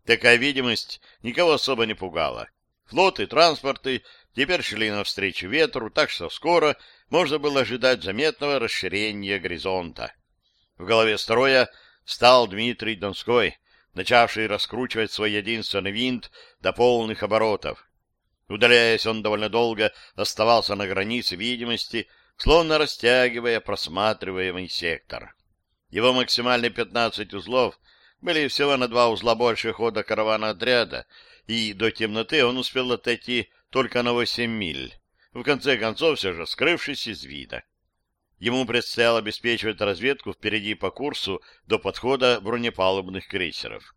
Такая видимость никого особо не пугала. Флоты, транспорты теперь шли навстречу ветру, так что скоро можно было ожидать заметного расширения горизонта. В голове строя стал Дмитрий Донской, начавший раскручивать свой единственный винт до полных оборотов. Удаляясь, он довольно долго оставался на границе видимости, словно растягивая просматриваемый сектор. Его максимальные 15 узлов были всего на два узла больше хода каравана отряда, и до темноты он успел отойти только на 8 миль, в конце концов все же скрывшись из вида. Ему предстояло обеспечивать разведку впереди по курсу до подхода бронепалубных крейсеров.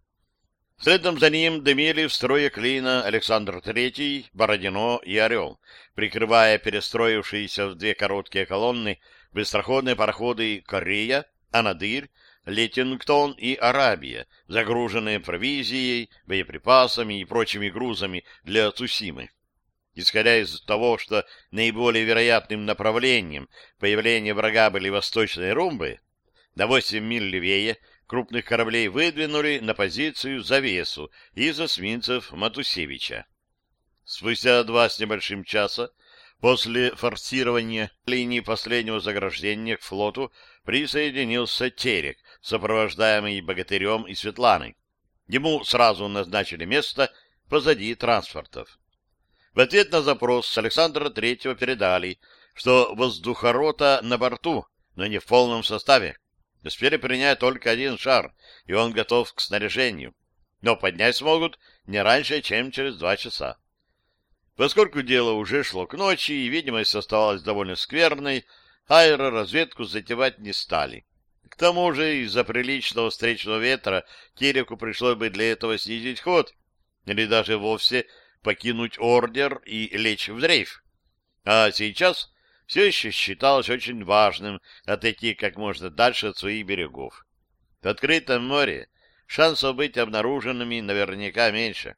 Следом за ним дымили в строе клина Александр III, Бородино и Орел, прикрывая перестроившиеся в две короткие колонны быстроходные пароходы «Корея», «Анадырь», «Леттингтон» и «Арабия», загруженные провизией, боеприпасами и прочими грузами для Цусимы. Исходя из того, что наиболее вероятным направлением появления врага были восточные румбы, на 8 миль левее крупных кораблей выдвинули на позицию завесу из эсминцев Матусевича. Спустя два с небольшим часа после форсирования линии последнего заграждения к флоту присоединился Терек, сопровождаемый Богатырем и Светланой. Ему сразу назначили место позади транспортов. В ответ на запрос с Александра Третьего передали, что воздухорота на борту, но не в полном составе. Успели принять только один шар, и он готов к снаряжению. Но поднять смогут не раньше, чем через два часа. Поскольку дело уже шло к ночи, и видимость оставалась довольно скверной, аэроразведку затевать не стали. К тому же из-за приличного встречного ветра Тереку пришлось бы для этого снизить ход, или даже вовсе покинуть ордер и лечь в дрейф. А сейчас все еще считалось очень важным отойти как можно дальше от своих берегов. В открытом море шансов быть обнаруженными наверняка меньше.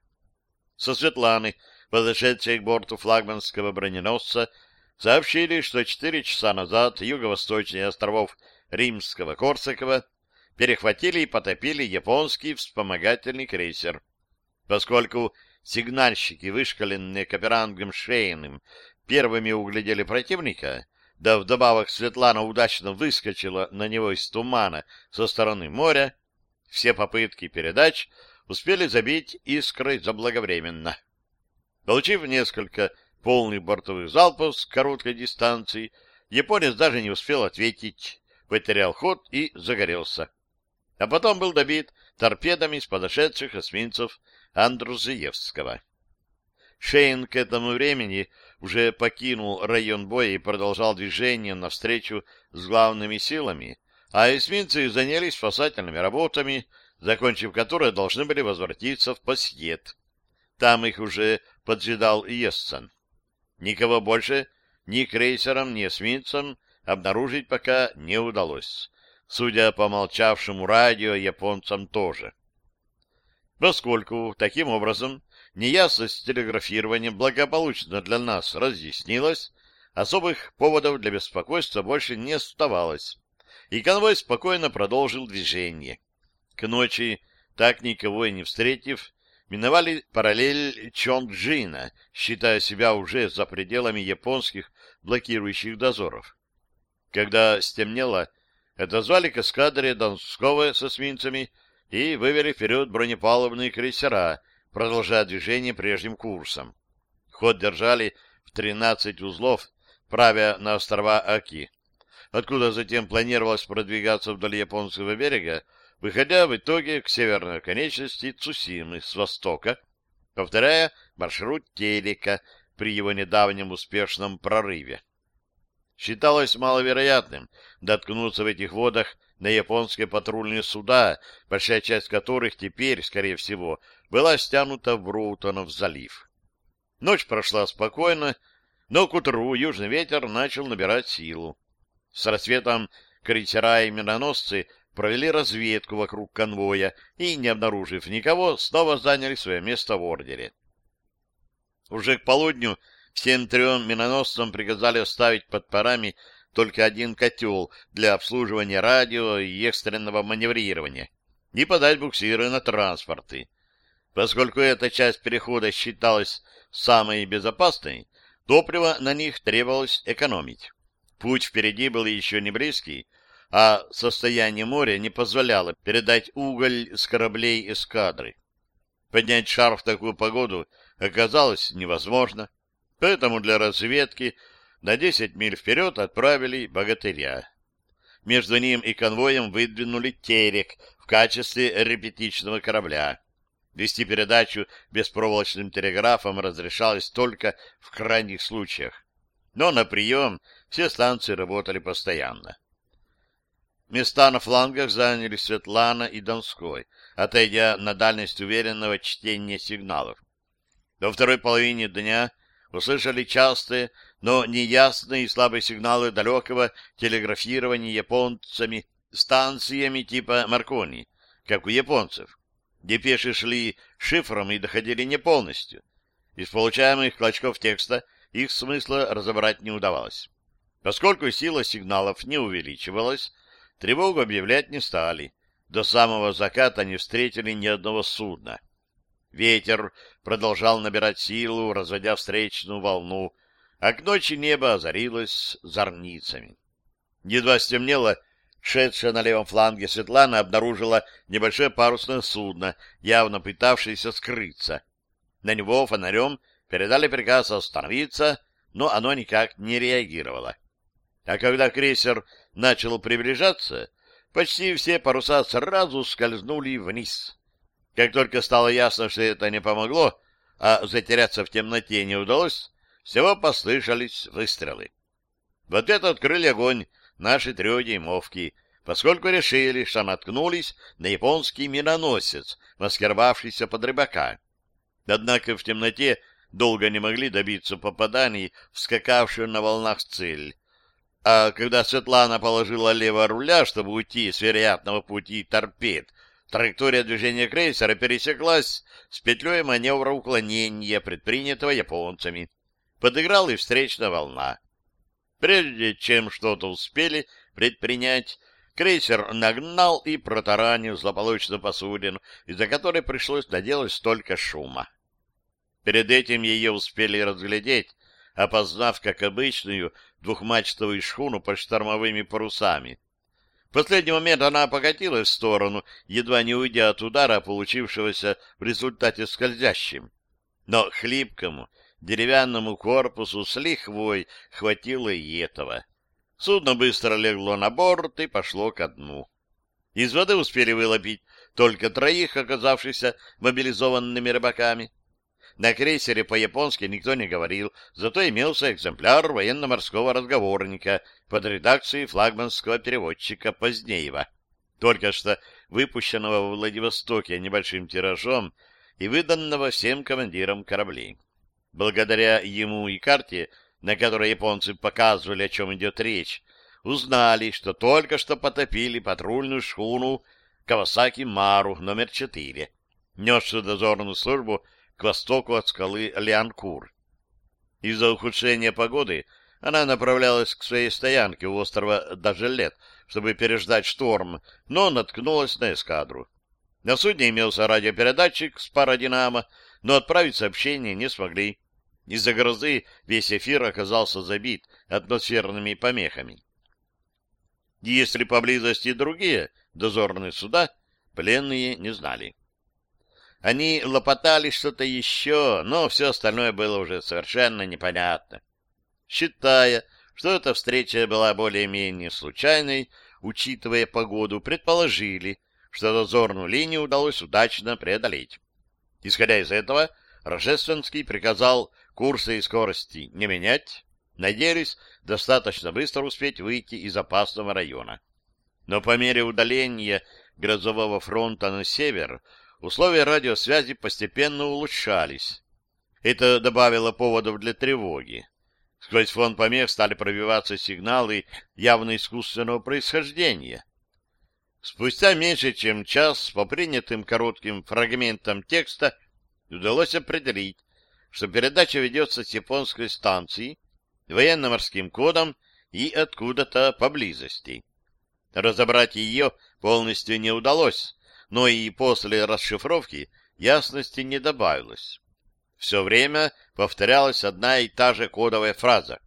Со Светланы, подошедшей к борту флагманского броненосца, сообщили, что четыре часа назад юго-восточнее островов Римского Корсакова перехватили и потопили японский вспомогательный крейсер. Поскольку сигнальщики, вышкаленные Каперангом Шейным, первыми углядели противника, да вдобавок Светлана удачно выскочила на него из тумана со стороны моря, все попытки передач успели забить искрой заблаговременно. Получив несколько полных бортовых залпов с короткой дистанции, японец даже не успел ответить, потерял ход и загорелся. А потом был добит торпедами с подошедших эсминцев Андрузиевского. Шейн к этому времени уже покинул район боя и продолжал движение навстречу с главными силами, а эсминцы занялись спасательными работами, закончив которые должны были возвратиться в Пассиет. Там их уже поджидал Ессен. Никого больше ни крейсерам, ни эсминцам обнаружить пока не удалось. Судя по молчавшему радио, японцам тоже. Поскольку, таким образом, неясность с телеграфированием благополучно для нас разъяснилась, особых поводов для беспокойства больше не оставалось, и конвой спокойно продолжил движение. К ночи, так никого и не встретив, миновали параллель Чонгджина, считая себя уже за пределами японских блокирующих дозоров. Когда стемнело, отозвали к эскадре Донского с эсминцами и вывели вперед бронепалубные крейсера, продолжая движение прежним курсом. Ход держали в 13 узлов, правя на острова Аки, откуда затем планировалось продвигаться вдоль японского берега, выходя в итоге к северной конечности Цусимы с востока, повторяя маршрут Телека при его недавнем успешном прорыве. Считалось маловероятным доткнуться в этих водах на японские патрульные суда, большая часть которых теперь, скорее всего, была стянута в Роутонов залив. Ночь прошла спокойно, но к утру южный ветер начал набирать силу. С рассветом крейсера и миноносцы провели разведку вокруг конвоя и, не обнаружив никого, снова заняли свое место в ордере. Уже к полудню всем трем миноносцам приказали оставить под парами только один котел для обслуживания радио и экстренного маневрирования и подать буксиры на транспорты. Поскольку эта часть перехода считалась самой безопасной, топливо на них требовалось экономить. Путь впереди был еще не близкий, а состояние моря не позволяло передать уголь с кораблей эскадры. Поднять шар в такую погоду оказалось невозможно, поэтому для разведки на 10 миль вперед отправили богатыря. Между ним и конвоем выдвинули терек в качестве репетичного корабля. Вести передачу беспроволочным телеграфом разрешалось только в крайних случаях, но на прием все станции работали постоянно. Места на флангах заняли Светлана и Донской, отойдя на дальность уверенного чтения сигналов. До второй половины дня услышали частые, но неясные и слабые сигналы далекого телеграфирования японцами станциями типа Маркони, как у японцев. Депеши шли шифром и доходили не полностью. Из получаемых клочков текста их смысла разобрать не удавалось. Поскольку сила сигналов не увеличивалась, Тревогу объявлять не стали. До самого заката не встретили ни одного судна. Ветер продолжал набирать силу, разводя встречную волну, а к ночи небо озарилось зорницами. Едва стемнело, шедшая на левом фланге Светлана обнаружила небольшое парусное судно, явно пытавшееся скрыться. На него фонарем передали приказ остановиться, но оно никак не реагировало. А когда крейсер начал приближаться, почти все паруса сразу скользнули вниз. Как только стало ясно, что это не помогло, а затеряться в темноте не удалось, всего послышались выстрелы. Вот это открыли огонь наши трехдюймовки, поскольку решили, что наткнулись на японский миноносец, маскировавшийся под рыбака. Однако в темноте долго не могли добиться попаданий в скакавшую на волнах цель, а когда Светлана положила лево руля, чтобы уйти с вероятного пути торпед, траектория движения крейсера пересеклась с петлей маневра уклонения, предпринятого японцами. Подыграла и встречная волна. Прежде чем что-то успели предпринять, крейсер нагнал и протаранил злополучную посудину, из-за которой пришлось наделать столько шума. Перед этим ее успели разглядеть, опознав как обычную двухмачтовую шхуну под штормовыми парусами. Последний момент она покатилась в сторону, едва не уйдя от удара, получившегося в результате скользящим. Но хлипкому деревянному корпусу с лихвой хватило и этого. Судно быстро легло на борт и пошло ко дну. Из воды успели вылопить только троих оказавшихся мобилизованными рыбаками. На крейсере по-японски никто не говорил, зато имелся экземпляр военно-морского разговорника под редакцией флагманского переводчика Позднеева, только что выпущенного в Владивостоке небольшим тиражом и выданного всем командирам кораблей. Благодаря ему и карте, на которой японцы показывали, о чем идет речь, узнали, что только что потопили патрульную шхуну Кавасаки Мару номер 4, несшую дозорную службу к востоку от скалы Лианкур. Из-за ухудшения погоды она направлялась к своей стоянке у острова Дажелет, чтобы переждать шторм, но наткнулась на эскадру. На судне имелся радиопередатчик с пародинамо, но отправить сообщение не смогли. Из-за грозы весь эфир оказался забит атмосферными помехами. Если поблизости другие дозорные суда, пленные не знали. Они лопотали что-то еще, но все остальное было уже совершенно непонятно. Считая, что эта встреча была более-менее случайной, учитывая погоду, предположили, что дозорную линию удалось удачно преодолеть. Исходя из этого, Рожественский приказал курсы и скорости не менять, надеялись достаточно быстро успеть выйти из опасного района. Но по мере удаления грозового фронта на север условия радиосвязи постепенно улучшались. Это добавило поводов для тревоги. Сквозь фон помех стали пробиваться сигналы явно искусственного происхождения. Спустя меньше чем час по принятым коротким фрагментам текста удалось определить, что передача ведется с японской станции, военно-морским кодом и откуда-то поблизости. Разобрать ее полностью не удалось, но и после расшифровки ясности не добавилось. Все время повторялась одна и та же кодовая фраза.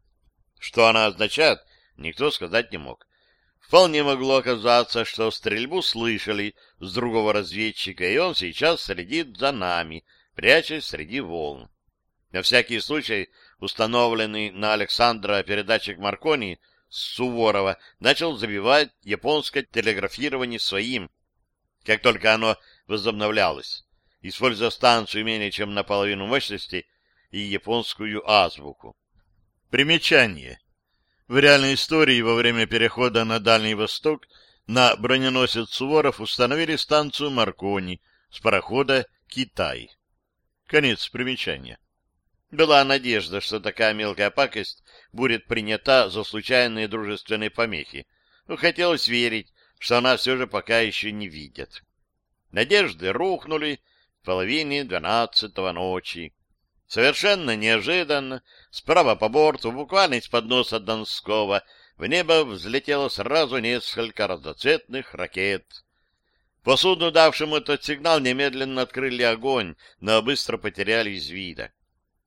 Что она означает, никто сказать не мог. Вполне могло оказаться, что стрельбу слышали с другого разведчика, и он сейчас следит за нами, прячась среди волн. На всякий случай установленный на Александра передатчик Маркони с Суворова начал забивать японское телеграфирование своим, как только оно возобновлялось, используя станцию менее чем наполовину мощности и японскую азбуку. Примечание. В реальной истории во время перехода на Дальний Восток на броненосец Суворов установили станцию Маркони с парохода «Китай». Конец примечания. Была надежда, что такая мелкая пакость будет принята за случайные дружественные помехи, но хотелось верить, что она все же пока еще не видит. Надежды рухнули в половине двенадцатого ночи. Совершенно неожиданно, справа по борту, буквально из-под носа Донского, в небо взлетело сразу несколько разноцветных ракет. По судну, давшему этот сигнал, немедленно открыли огонь, но быстро потеряли из вида.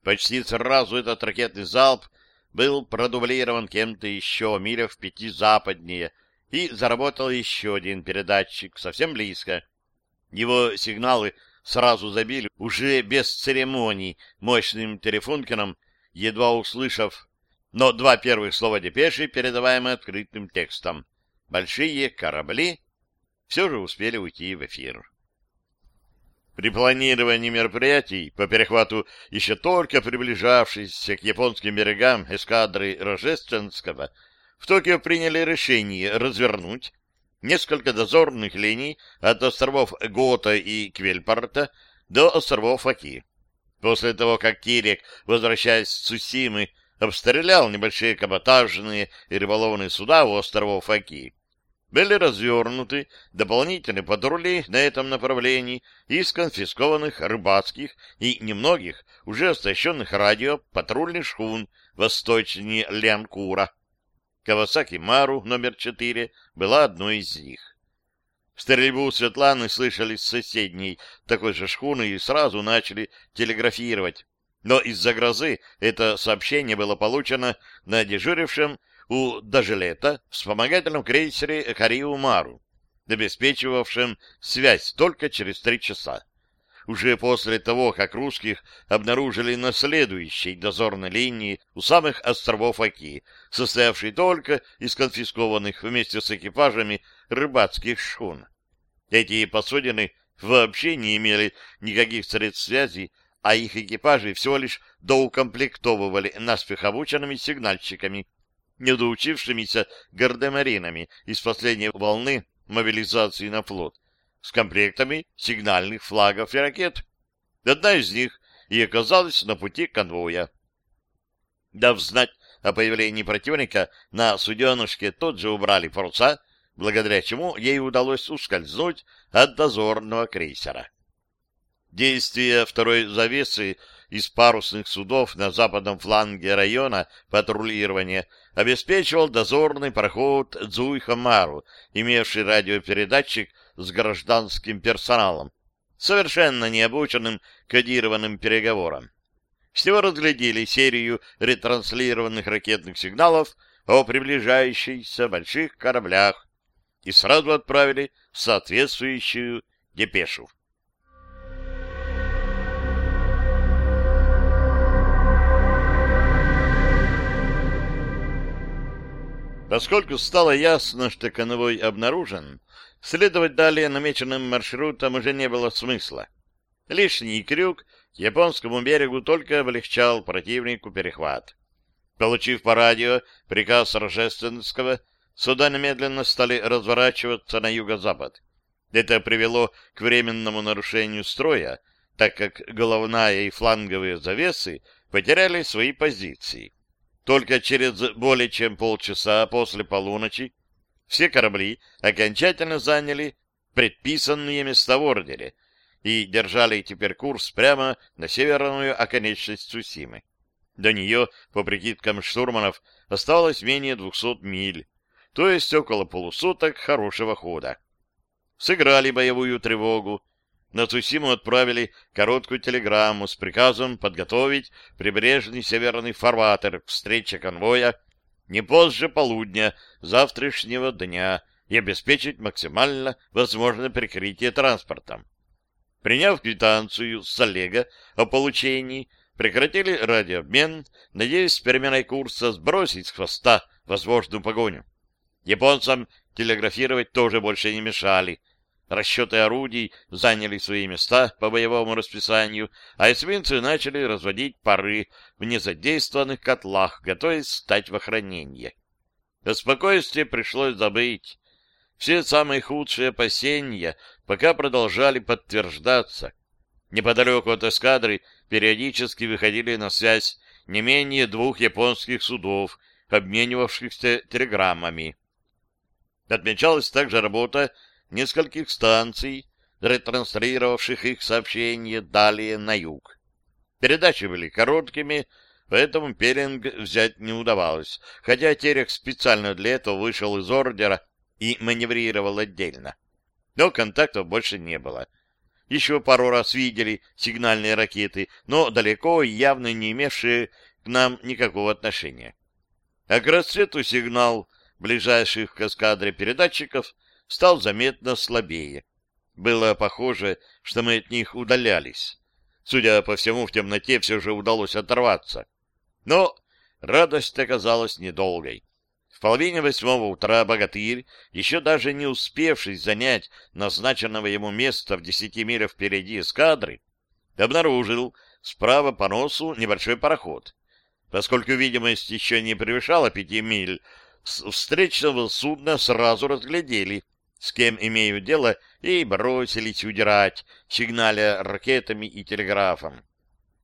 Почти сразу этот ракетный залп был продублирован кем-то еще миля в пяти западнее, и заработал еще один передатчик совсем близко. Его сигналы сразу забили, уже без церемоний, мощным телефонкином, едва услышав, но два первых слова депеши, передаваемые открытым текстом. Большие корабли все же успели уйти в эфир. При планировании мероприятий по перехвату еще только приближавшейся к японским берегам эскадры Рожественского в Токио приняли решение развернуть несколько дозорных линий от островов Гота и Квельпорта до островов Аки. После того, как Кирек, возвращаясь с Цусимы, обстрелял небольшие каботажные и рыболовные суда у островов Аки, были развернуты дополнительные патрули на этом направлении из конфискованных рыбацких и немногих уже оснащенных радио патрульных шхун восточнее Лянкура. Кавасаки Мару номер 4 была одной из них. Стрельбу Светланы слышали с соседней такой же шхуны и сразу начали телеграфировать. Но из-за грозы это сообщение было получено на дежурившем у Дажелета вспомогательном крейсере Хариу Мару, обеспечивавшем связь только через три часа. Уже после того, как русских обнаружили на следующей дозорной линии у самых островов Аки, состоявшей только из конфискованных вместе с экипажами рыбацких шхун. Эти посудины вообще не имели никаких средств связи, а их экипажи всего лишь доукомплектовывали наспех обученными сигнальщиками, недоучившимися гардемаринами из последней волны мобилизации на флот, с комплектами сигнальных флагов и ракет. Одна из них и оказалась на пути конвоя. Дав знать о появлении противника, на суденышке тот же убрали паруса, благодаря чему ей удалось ускользнуть от дозорного крейсера. Действие второй завесы из парусных судов на западном фланге района патрулирования обеспечивал дозорный проход Дзуй-Хамару, имевший радиопередатчик с гражданским персоналом, совершенно необученным кодированным переговорам. Всего разглядели серию ретранслированных ракетных сигналов о приближающихся больших кораблях и сразу отправили соответствующую депешу. Поскольку стало ясно, что конвой обнаружен, следовать далее намеченным маршрутом уже не было смысла. Лишний крюк японскому берегу только облегчал противнику перехват. Получив по радио приказ Рожественского, суда немедленно стали разворачиваться на юго-запад. Это привело к временному нарушению строя, так как головная и фланговые завесы потеряли свои позиции. Только через более чем полчаса после полуночи все корабли окончательно заняли предписанные места в ордере и держали теперь курс прямо на северную оконечность Цусимы. До нее, по прикидкам штурманов, оставалось менее 200 миль, то есть около полусуток хорошего хода. Сыграли боевую тревогу, на Цусиму отправили короткую телеграмму с приказом подготовить прибрежный северный фарватер к встрече конвоя не позже полудня завтрашнего дня и обеспечить максимально возможное прикрытие транспортом. Приняв квитанцию с Олега о получении, прекратили радиообмен, надеясь с переменой курса сбросить с хвоста возможную погоню. Японцам телеграфировать тоже больше не мешали — Расчеты орудий заняли свои места по боевому расписанию, а эсминцы начали разводить пары в незадействованных котлах, готовясь стать в охранение. О спокойствии пришлось забыть. Все самые худшие опасения пока продолжали подтверждаться. Неподалеку от эскадры периодически выходили на связь не менее двух японских судов, обменивавшихся телеграммами. Отмечалась также работа нескольких станций, ретранслировавших их сообщения далее на юг. Передачи были короткими, поэтому пелинг взять не удавалось, хотя Терех специально для этого вышел из ордера и маневрировал отдельно. Но контактов больше не было. Еще пару раз видели сигнальные ракеты, но далеко и явно не имевшие к нам никакого отношения. А к рассвету сигнал ближайших к эскадре передатчиков стал заметно слабее. Было похоже, что мы от них удалялись. Судя по всему, в темноте все же удалось оторваться. Но радость оказалась недолгой. В половине восьмого утра богатырь, еще даже не успевший занять назначенного ему места в десяти милях впереди эскадры, обнаружил справа по носу небольшой пароход. Поскольку видимость еще не превышала пяти миль, встречного судна сразу разглядели с кем имею дело, и бросились удирать, сигналя ракетами и телеграфом.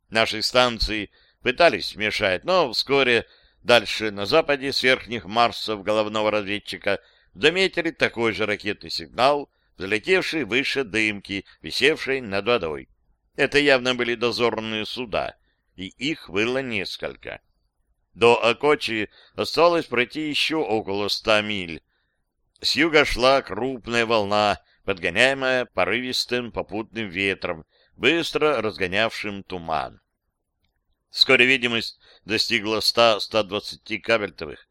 Наши станции пытались мешать, но вскоре дальше на западе с верхних Марсов головного разведчика заметили такой же ракетный сигнал, взлетевший выше дымки, висевшей над водой. Это явно были дозорные суда, и их было несколько. До Акочи осталось пройти еще около ста миль, с юга шла крупная волна, подгоняемая порывистым попутным ветром, быстро разгонявшим туман. Вскоре видимость достигла 100-120 кабельтовых.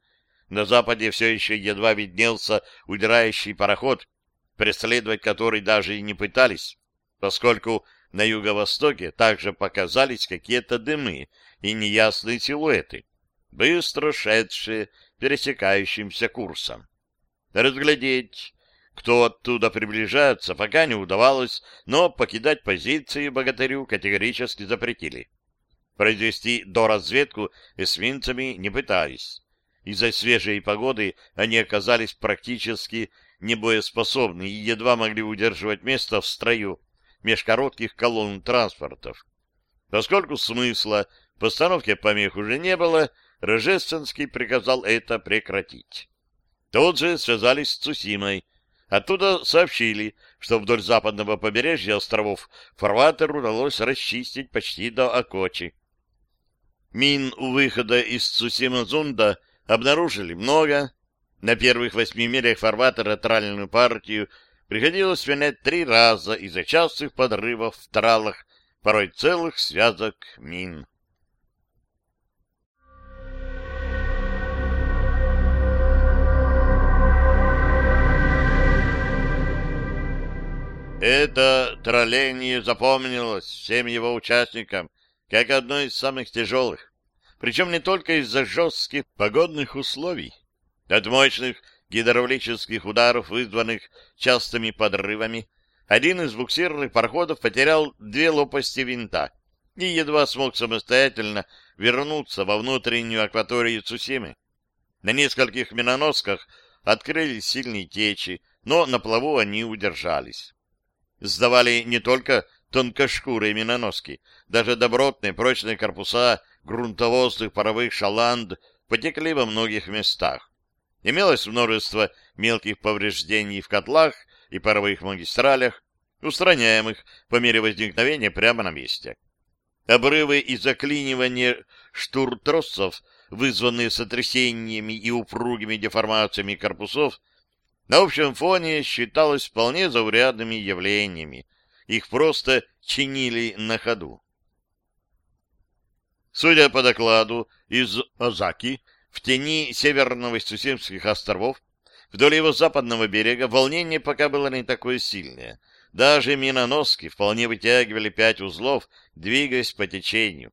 На западе все еще едва виднелся удирающий пароход, преследовать который даже и не пытались, поскольку на юго-востоке также показались какие-то дымы и неясные силуэты, быстро шедшие пересекающимся курсом разглядеть, кто оттуда приближается, пока не удавалось, но покидать позиции богатырю категорически запретили. Произвести доразведку эсминцами не пытались. Из-за свежей погоды они оказались практически небоеспособны и едва могли удерживать место в строю меж коротких колонн транспортов. Поскольку смысла постановки помех уже не было, Рожественский приказал это прекратить. Тут же связались с Цусимой. Оттуда сообщили, что вдоль западного побережья островов фарватер удалось расчистить почти до Окочи. Мин у выхода из Цусима-Зунда обнаружили много. На первых восьми милях фарватера тральную партию приходилось свинять три раза из-за частых подрывов в тралах, порой целых связок мин. Это тролление запомнилось всем его участникам как одно из самых тяжелых причем не только из-за жестких погодных условий. От мощных гидравлических ударов, вызванных частыми подрывами, один из буксирных пароходов потерял две лопасти винта и едва смог самостоятельно вернуться во внутреннюю акваторию Цусимы. На нескольких миноносках открылись сильные течи, но на плаву они удержались. Сдавали не только тонкошкурые миноноски, даже добротные прочные корпуса грунтовозных паровых шаланд потекли во многих местах. Имелось множество мелких повреждений в котлах и паровых магистралях, устраняемых по мере возникновения прямо на месте. Обрывы и заклинивания штуртросов, вызванные сотрясениями и упругими деформациями корпусов, на общем фоне считалось вполне заурядными явлениями. Их просто чинили на ходу. Судя по докладу из Озаки, в тени северного Сусимских островов, вдоль его западного берега, волнение пока было не такое сильное. Даже миноноски вполне вытягивали пять узлов, двигаясь по течению.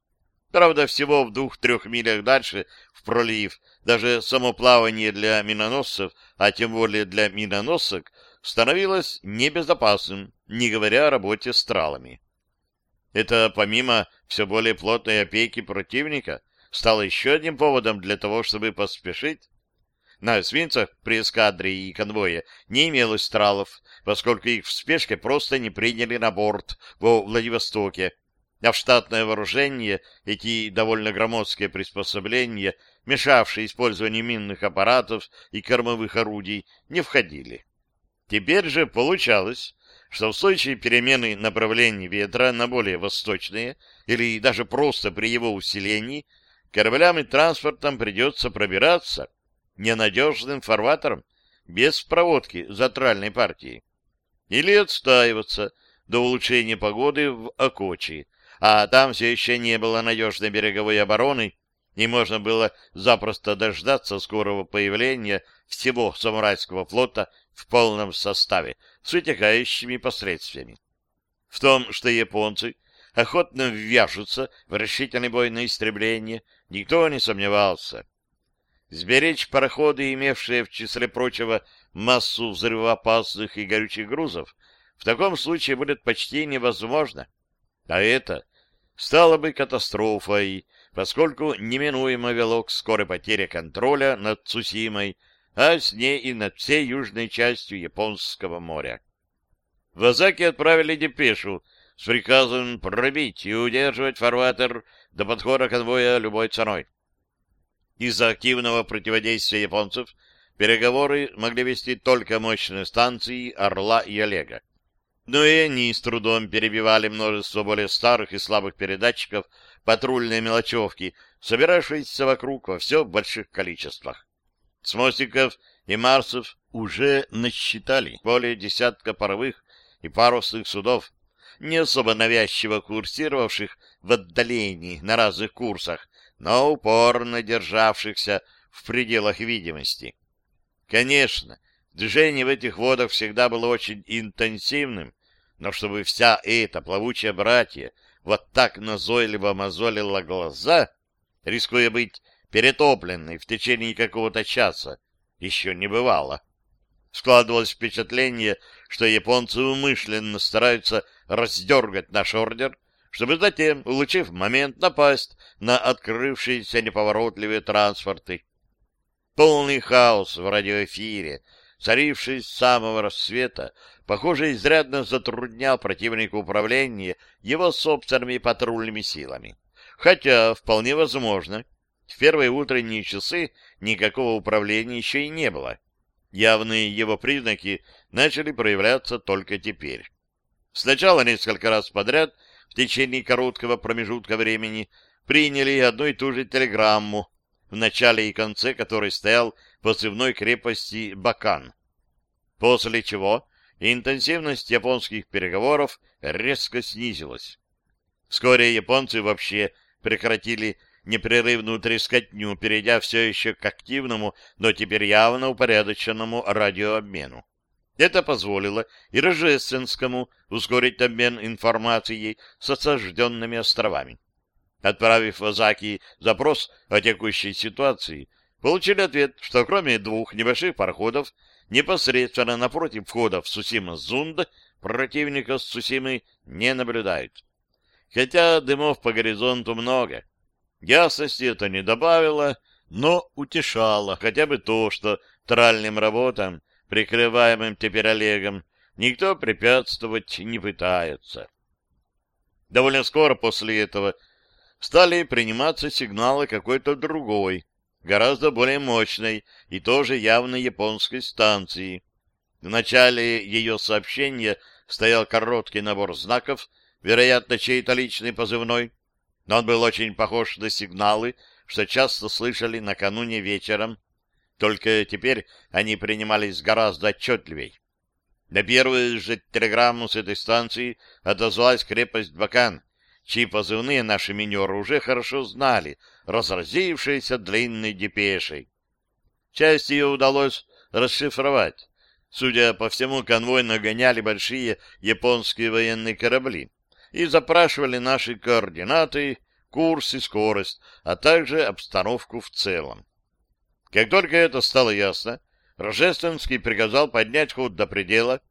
Правда, всего в двух-трех милях дальше, в пролив, даже само плавание для миноносцев, а тем более для миноносок, становилось небезопасным, не говоря о работе с тралами. Это помимо все более плотной опеки противника стало еще одним поводом для того, чтобы поспешить. На эсминцах при эскадре и конвое не имелось тралов, поскольку их в спешке просто не приняли на борт во Владивостоке, а в штатное вооружение эти довольно громоздкие приспособления, мешавшие использованию минных аппаратов и кормовых орудий, не входили. Теперь же получалось, что в случае перемены направления ветра на более восточные или даже просто при его усилении кораблям и транспортам придется пробираться ненадежным фарватером без проводки затральной партии или отстаиваться до улучшения погоды в Окочи, а там все еще не было надежной береговой обороны, и можно было запросто дождаться скорого появления всего самурайского флота в полном составе, с вытекающими последствиями. В том, что японцы охотно ввяжутся в решительный бой на истребление, никто не сомневался. Сберечь пароходы, имевшие в числе прочего массу взрывоопасных и горючих грузов, в таком случае будет почти невозможно. А это стало бы катастрофой, поскольку неминуемо вело к скорой потере контроля над Цусимой, а с ней и над всей южной частью Японского моря. В Азаки отправили депешу с приказом пробить и удерживать фарватер до подхода конвоя любой ценой. Из-за активного противодействия японцев переговоры могли вести только мощные станции Орла и Олега. Но и они с трудом перебивали множество более старых и слабых передатчиков патрульной мелочевки, собиравшиеся вокруг во все больших количествах. С мостиков и Марсов уже насчитали более десятка паровых и парусных судов, не особо навязчиво курсировавших в отдалении на разных курсах, но упорно державшихся в пределах видимости. Конечно, движение в этих водах всегда было очень интенсивным, но чтобы вся эта плавучая братья вот так назойливо мозолила глаза, рискуя быть перетопленной в течение какого-то часа, еще не бывало. Складывалось впечатление, что японцы умышленно стараются раздергать наш ордер, чтобы затем, улучив момент, напасть на открывшиеся неповоротливые транспорты. Полный хаос в радиоэфире, царивший с самого рассвета, похоже, изрядно затруднял противнику управление его собственными патрульными силами. Хотя, вполне возможно, в первые утренние часы никакого управления еще и не было. Явные его признаки начали проявляться только теперь. Сначала несколько раз подряд, в течение короткого промежутка времени, приняли одну и ту же телеграмму, в начале и конце которой стоял позывной крепости Бакан. После чего интенсивность японских переговоров резко снизилась. Вскоре японцы вообще прекратили непрерывную трескотню, перейдя все еще к активному, но теперь явно упорядоченному радиообмену. Это позволило и Рожественскому ускорить обмен информацией с осажденными островами. Отправив в Азаки запрос о текущей ситуации, получили ответ, что кроме двух небольших пароходов непосредственно напротив входа в Сусима-Зунд противника с Сусимой не наблюдают. Хотя дымов по горизонту много, Ясности это не добавило, но утешало хотя бы то, что тральным работам, прикрываемым теперь Олегом, никто препятствовать не пытается. Довольно скоро после этого стали приниматься сигналы какой-то другой, гораздо более мощной и тоже явно японской станции. В начале ее сообщения стоял короткий набор знаков, вероятно, чей-то личный позывной, но он был очень похож на сигналы, что часто слышали накануне вечером, только теперь они принимались гораздо отчетливей. На первую же телеграмму с этой станции отозвалась крепость Бакан, чьи позывные наши минеры уже хорошо знали, разразившиеся длинной депешей. Часть ее удалось расшифровать. Судя по всему, конвой нагоняли большие японские военные корабли, и запрашивали наши координаты, курс и скорость, а также обстановку в целом. Как только это стало ясно, Рожественский приказал поднять ход до предела,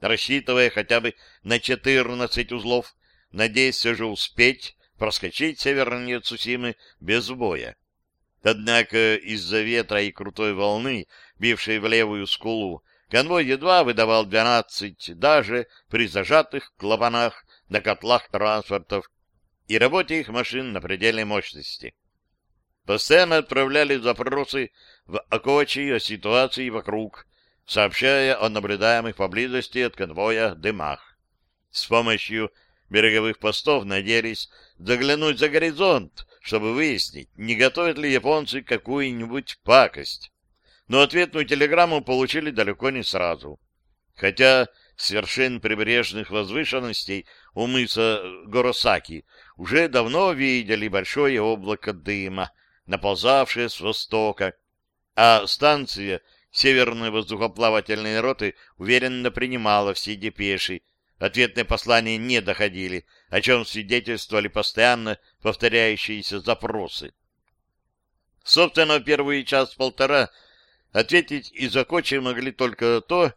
рассчитывая хотя бы на 14 узлов, надеясь все же успеть проскочить севернее Цусимы без боя. Однако из-за ветра и крутой волны, бившей в левую скулу, конвой едва выдавал 12 даже при зажатых клапанах на котлах транспортов и работе их машин на предельной мощности. Постоянно отправляли запросы в Акочи о ситуации вокруг, сообщая о наблюдаемых поблизости от конвоя дымах. С помощью береговых постов надеялись заглянуть за горизонт, чтобы выяснить, не готовят ли японцы какую-нибудь пакость. Но ответную телеграмму получили далеко не сразу. Хотя с вершин прибрежных возвышенностей у мыса Горосаки уже давно видели большое облако дыма, наползавшее с востока, а станция Северной воздухоплавательной роты уверенно принимала все депеши, ответные послания не доходили, о чем свидетельствовали постоянно повторяющиеся запросы. Собственно, первый час-полтора ответить из Окочи могли только то,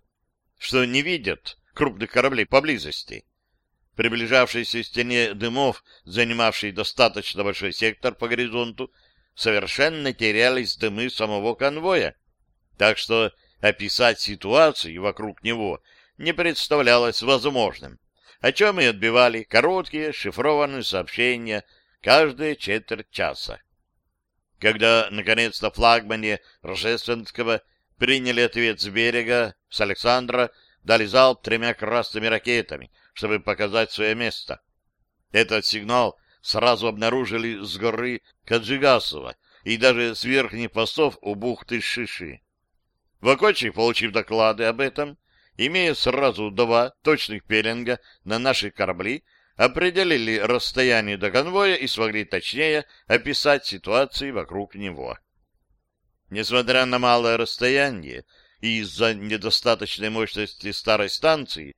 что не видят крупных кораблей поблизости приближавшейся стене дымов, занимавшей достаточно большой сектор по горизонту, совершенно терялись дымы самого конвоя. Так что описать ситуацию вокруг него не представлялось возможным, о чем и отбивали короткие шифрованные сообщения каждые четверть часа. Когда, наконец, то флагмане Рожественского приняли ответ с берега, с Александра дали залп тремя красными ракетами, чтобы показать свое место. Этот сигнал сразу обнаружили с горы Каджигасова и даже с верхних постов у бухты Шиши. Вакочи, получив доклады об этом, имея сразу два точных пеленга на наши корабли, определили расстояние до конвоя и смогли точнее описать ситуацию вокруг него. Несмотря на малое расстояние и из-за недостаточной мощности старой станции,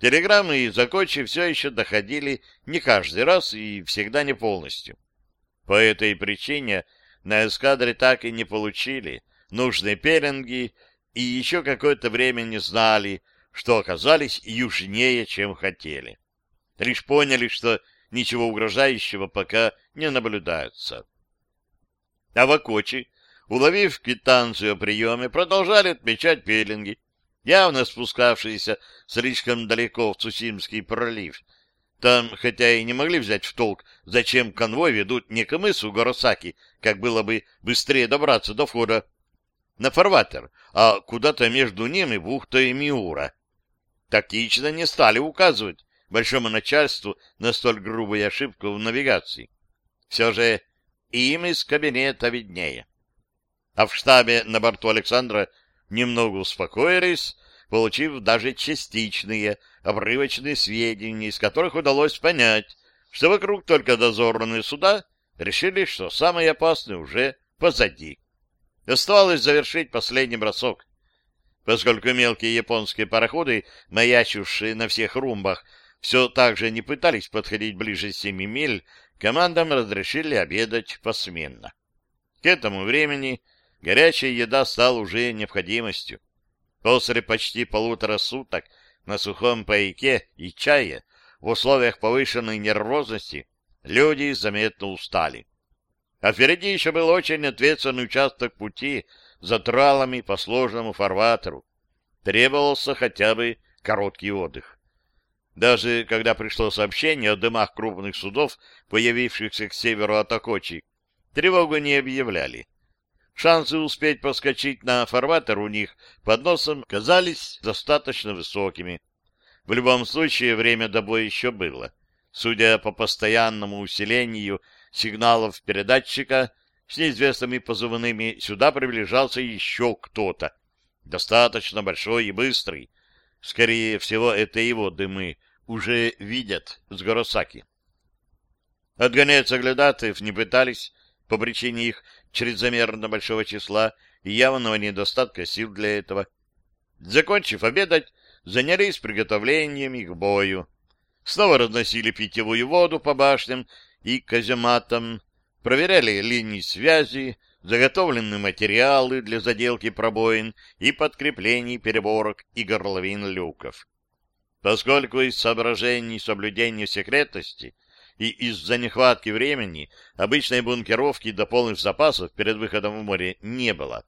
Телеграммы из Окочи все еще доходили не каждый раз и всегда не полностью. По этой причине на эскадре так и не получили нужные пеленги, и еще какое-то время не знали, что оказались южнее, чем хотели. Лишь поняли, что ничего угрожающего пока не наблюдается. А в Акочи, уловив квитанцию о приеме, продолжали отмечать пеленги, явно спускавшиеся слишком далеко в Цусимский пролив. Там, хотя и не могли взять в толк, зачем конвой ведут не к мысу Горосаки, как было бы быстрее добраться до входа на фарватер, а куда-то между ним и бухтой Миура. Тактично не стали указывать большому начальству на столь грубую ошибку в навигации. Все же им из кабинета виднее. А в штабе на борту Александра немного успокоились, получив даже частичные обрывочные сведения, из которых удалось понять, что вокруг только дозорные суда решили, что самое опасное уже позади. Оставалось завершить последний бросок. Поскольку мелкие японские пароходы, маячившие на всех румбах, все так же не пытались подходить ближе семи миль, командам разрешили обедать посменно. К этому времени горячая еда стала уже необходимостью. После почти полутора суток на сухом пайке и чае в условиях повышенной нервозности люди заметно устали. А впереди еще был очень ответственный участок пути за тралами по сложному фарватеру. Требовался хотя бы короткий отдых. Даже когда пришло сообщение о дымах крупных судов, появившихся к северу от Окочи, тревогу не объявляли. Шансы успеть поскочить на фарватер у них под носом казались достаточно высокими. В любом случае, время до боя еще было. Судя по постоянному усилению сигналов передатчика с неизвестными позывными сюда приближался еще кто-то, достаточно большой и быстрый. Скорее всего, это его дымы уже видят с Горосаки. Отгонять соглядатаев не пытались по причине их чрезмерно большого числа и явного недостатка сил для этого. Закончив обедать, занялись приготовлениями к бою. Снова разносили питьевую воду по башням и казематам, проверяли линии связи, заготовленные материалы для заделки пробоин и подкреплений переборок и горловин люков. Поскольку из соображений соблюдения секретности и из-за нехватки времени обычной бункеровки до полных запасов перед выходом в море не было,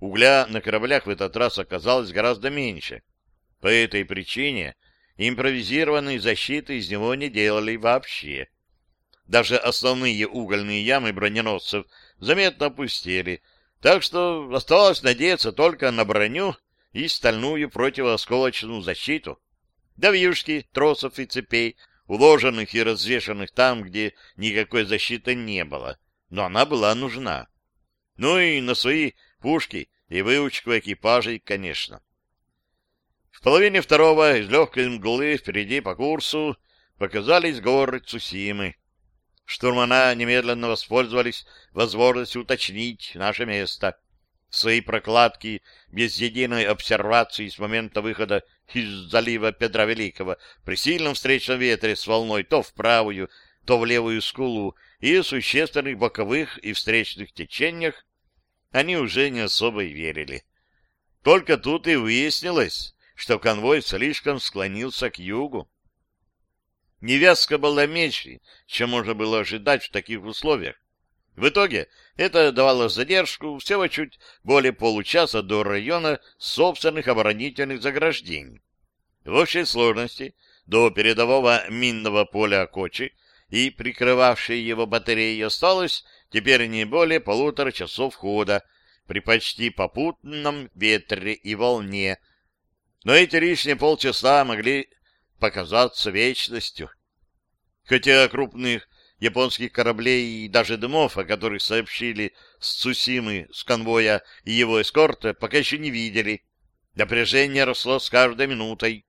угля на кораблях в этот раз оказалось гораздо меньше. По этой причине импровизированной защиты из него не делали вообще. Даже основные угольные ямы броненосцев заметно опустели, так что оставалось надеяться только на броню и стальную противоосколочную защиту. Да вьюшки, тросов и цепей, уложенных и развешанных там, где никакой защиты не было, но она была нужна. Ну и на свои пушки и выучку экипажей, конечно. В половине второго из легкой мглы впереди по курсу показались горы Цусимы, штурмана немедленно воспользовались возможностью уточнить наше место. Свои прокладки без единой обсервации с момента выхода из залива Петра Великого при сильном встречном ветре с волной то в правую, то в левую скулу и существенных боковых и встречных течениях они уже не особо и верили. Только тут и выяснилось, что конвой слишком склонился к югу. Невязка была меньше, чем можно было ожидать в таких условиях. В итоге это давало задержку всего чуть более получаса до района собственных оборонительных заграждений. В общей сложности до передового минного поля Кочи и прикрывавшей его батареи осталось теперь не более полутора часов хода при почти попутном ветре и волне, но эти лишние полчаса могли показаться вечностью. Хотя крупных японских кораблей и даже дымов, о которых сообщили с Цусимы, с конвоя и его эскорта, пока еще не видели. Напряжение росло с каждой минутой.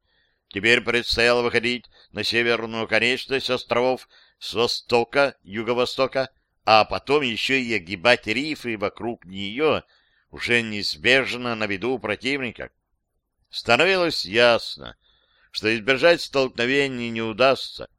Теперь предстояло выходить на северную конечность островов с востока, юго-востока, а потом еще и огибать рифы вокруг нее, уже неизбежно на виду противника. Становилось ясно, что избежать столкновений не удастся.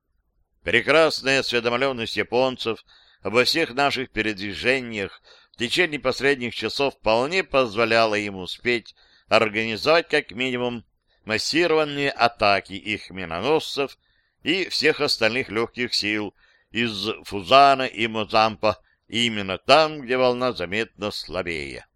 Прекрасная осведомленность японцев обо всех наших передвижениях в течение последних часов вполне позволяла им успеть организовать как минимум массированные атаки их миноносцев и всех остальных легких сил из Фузана и Мозампа именно там, где волна заметно слабее.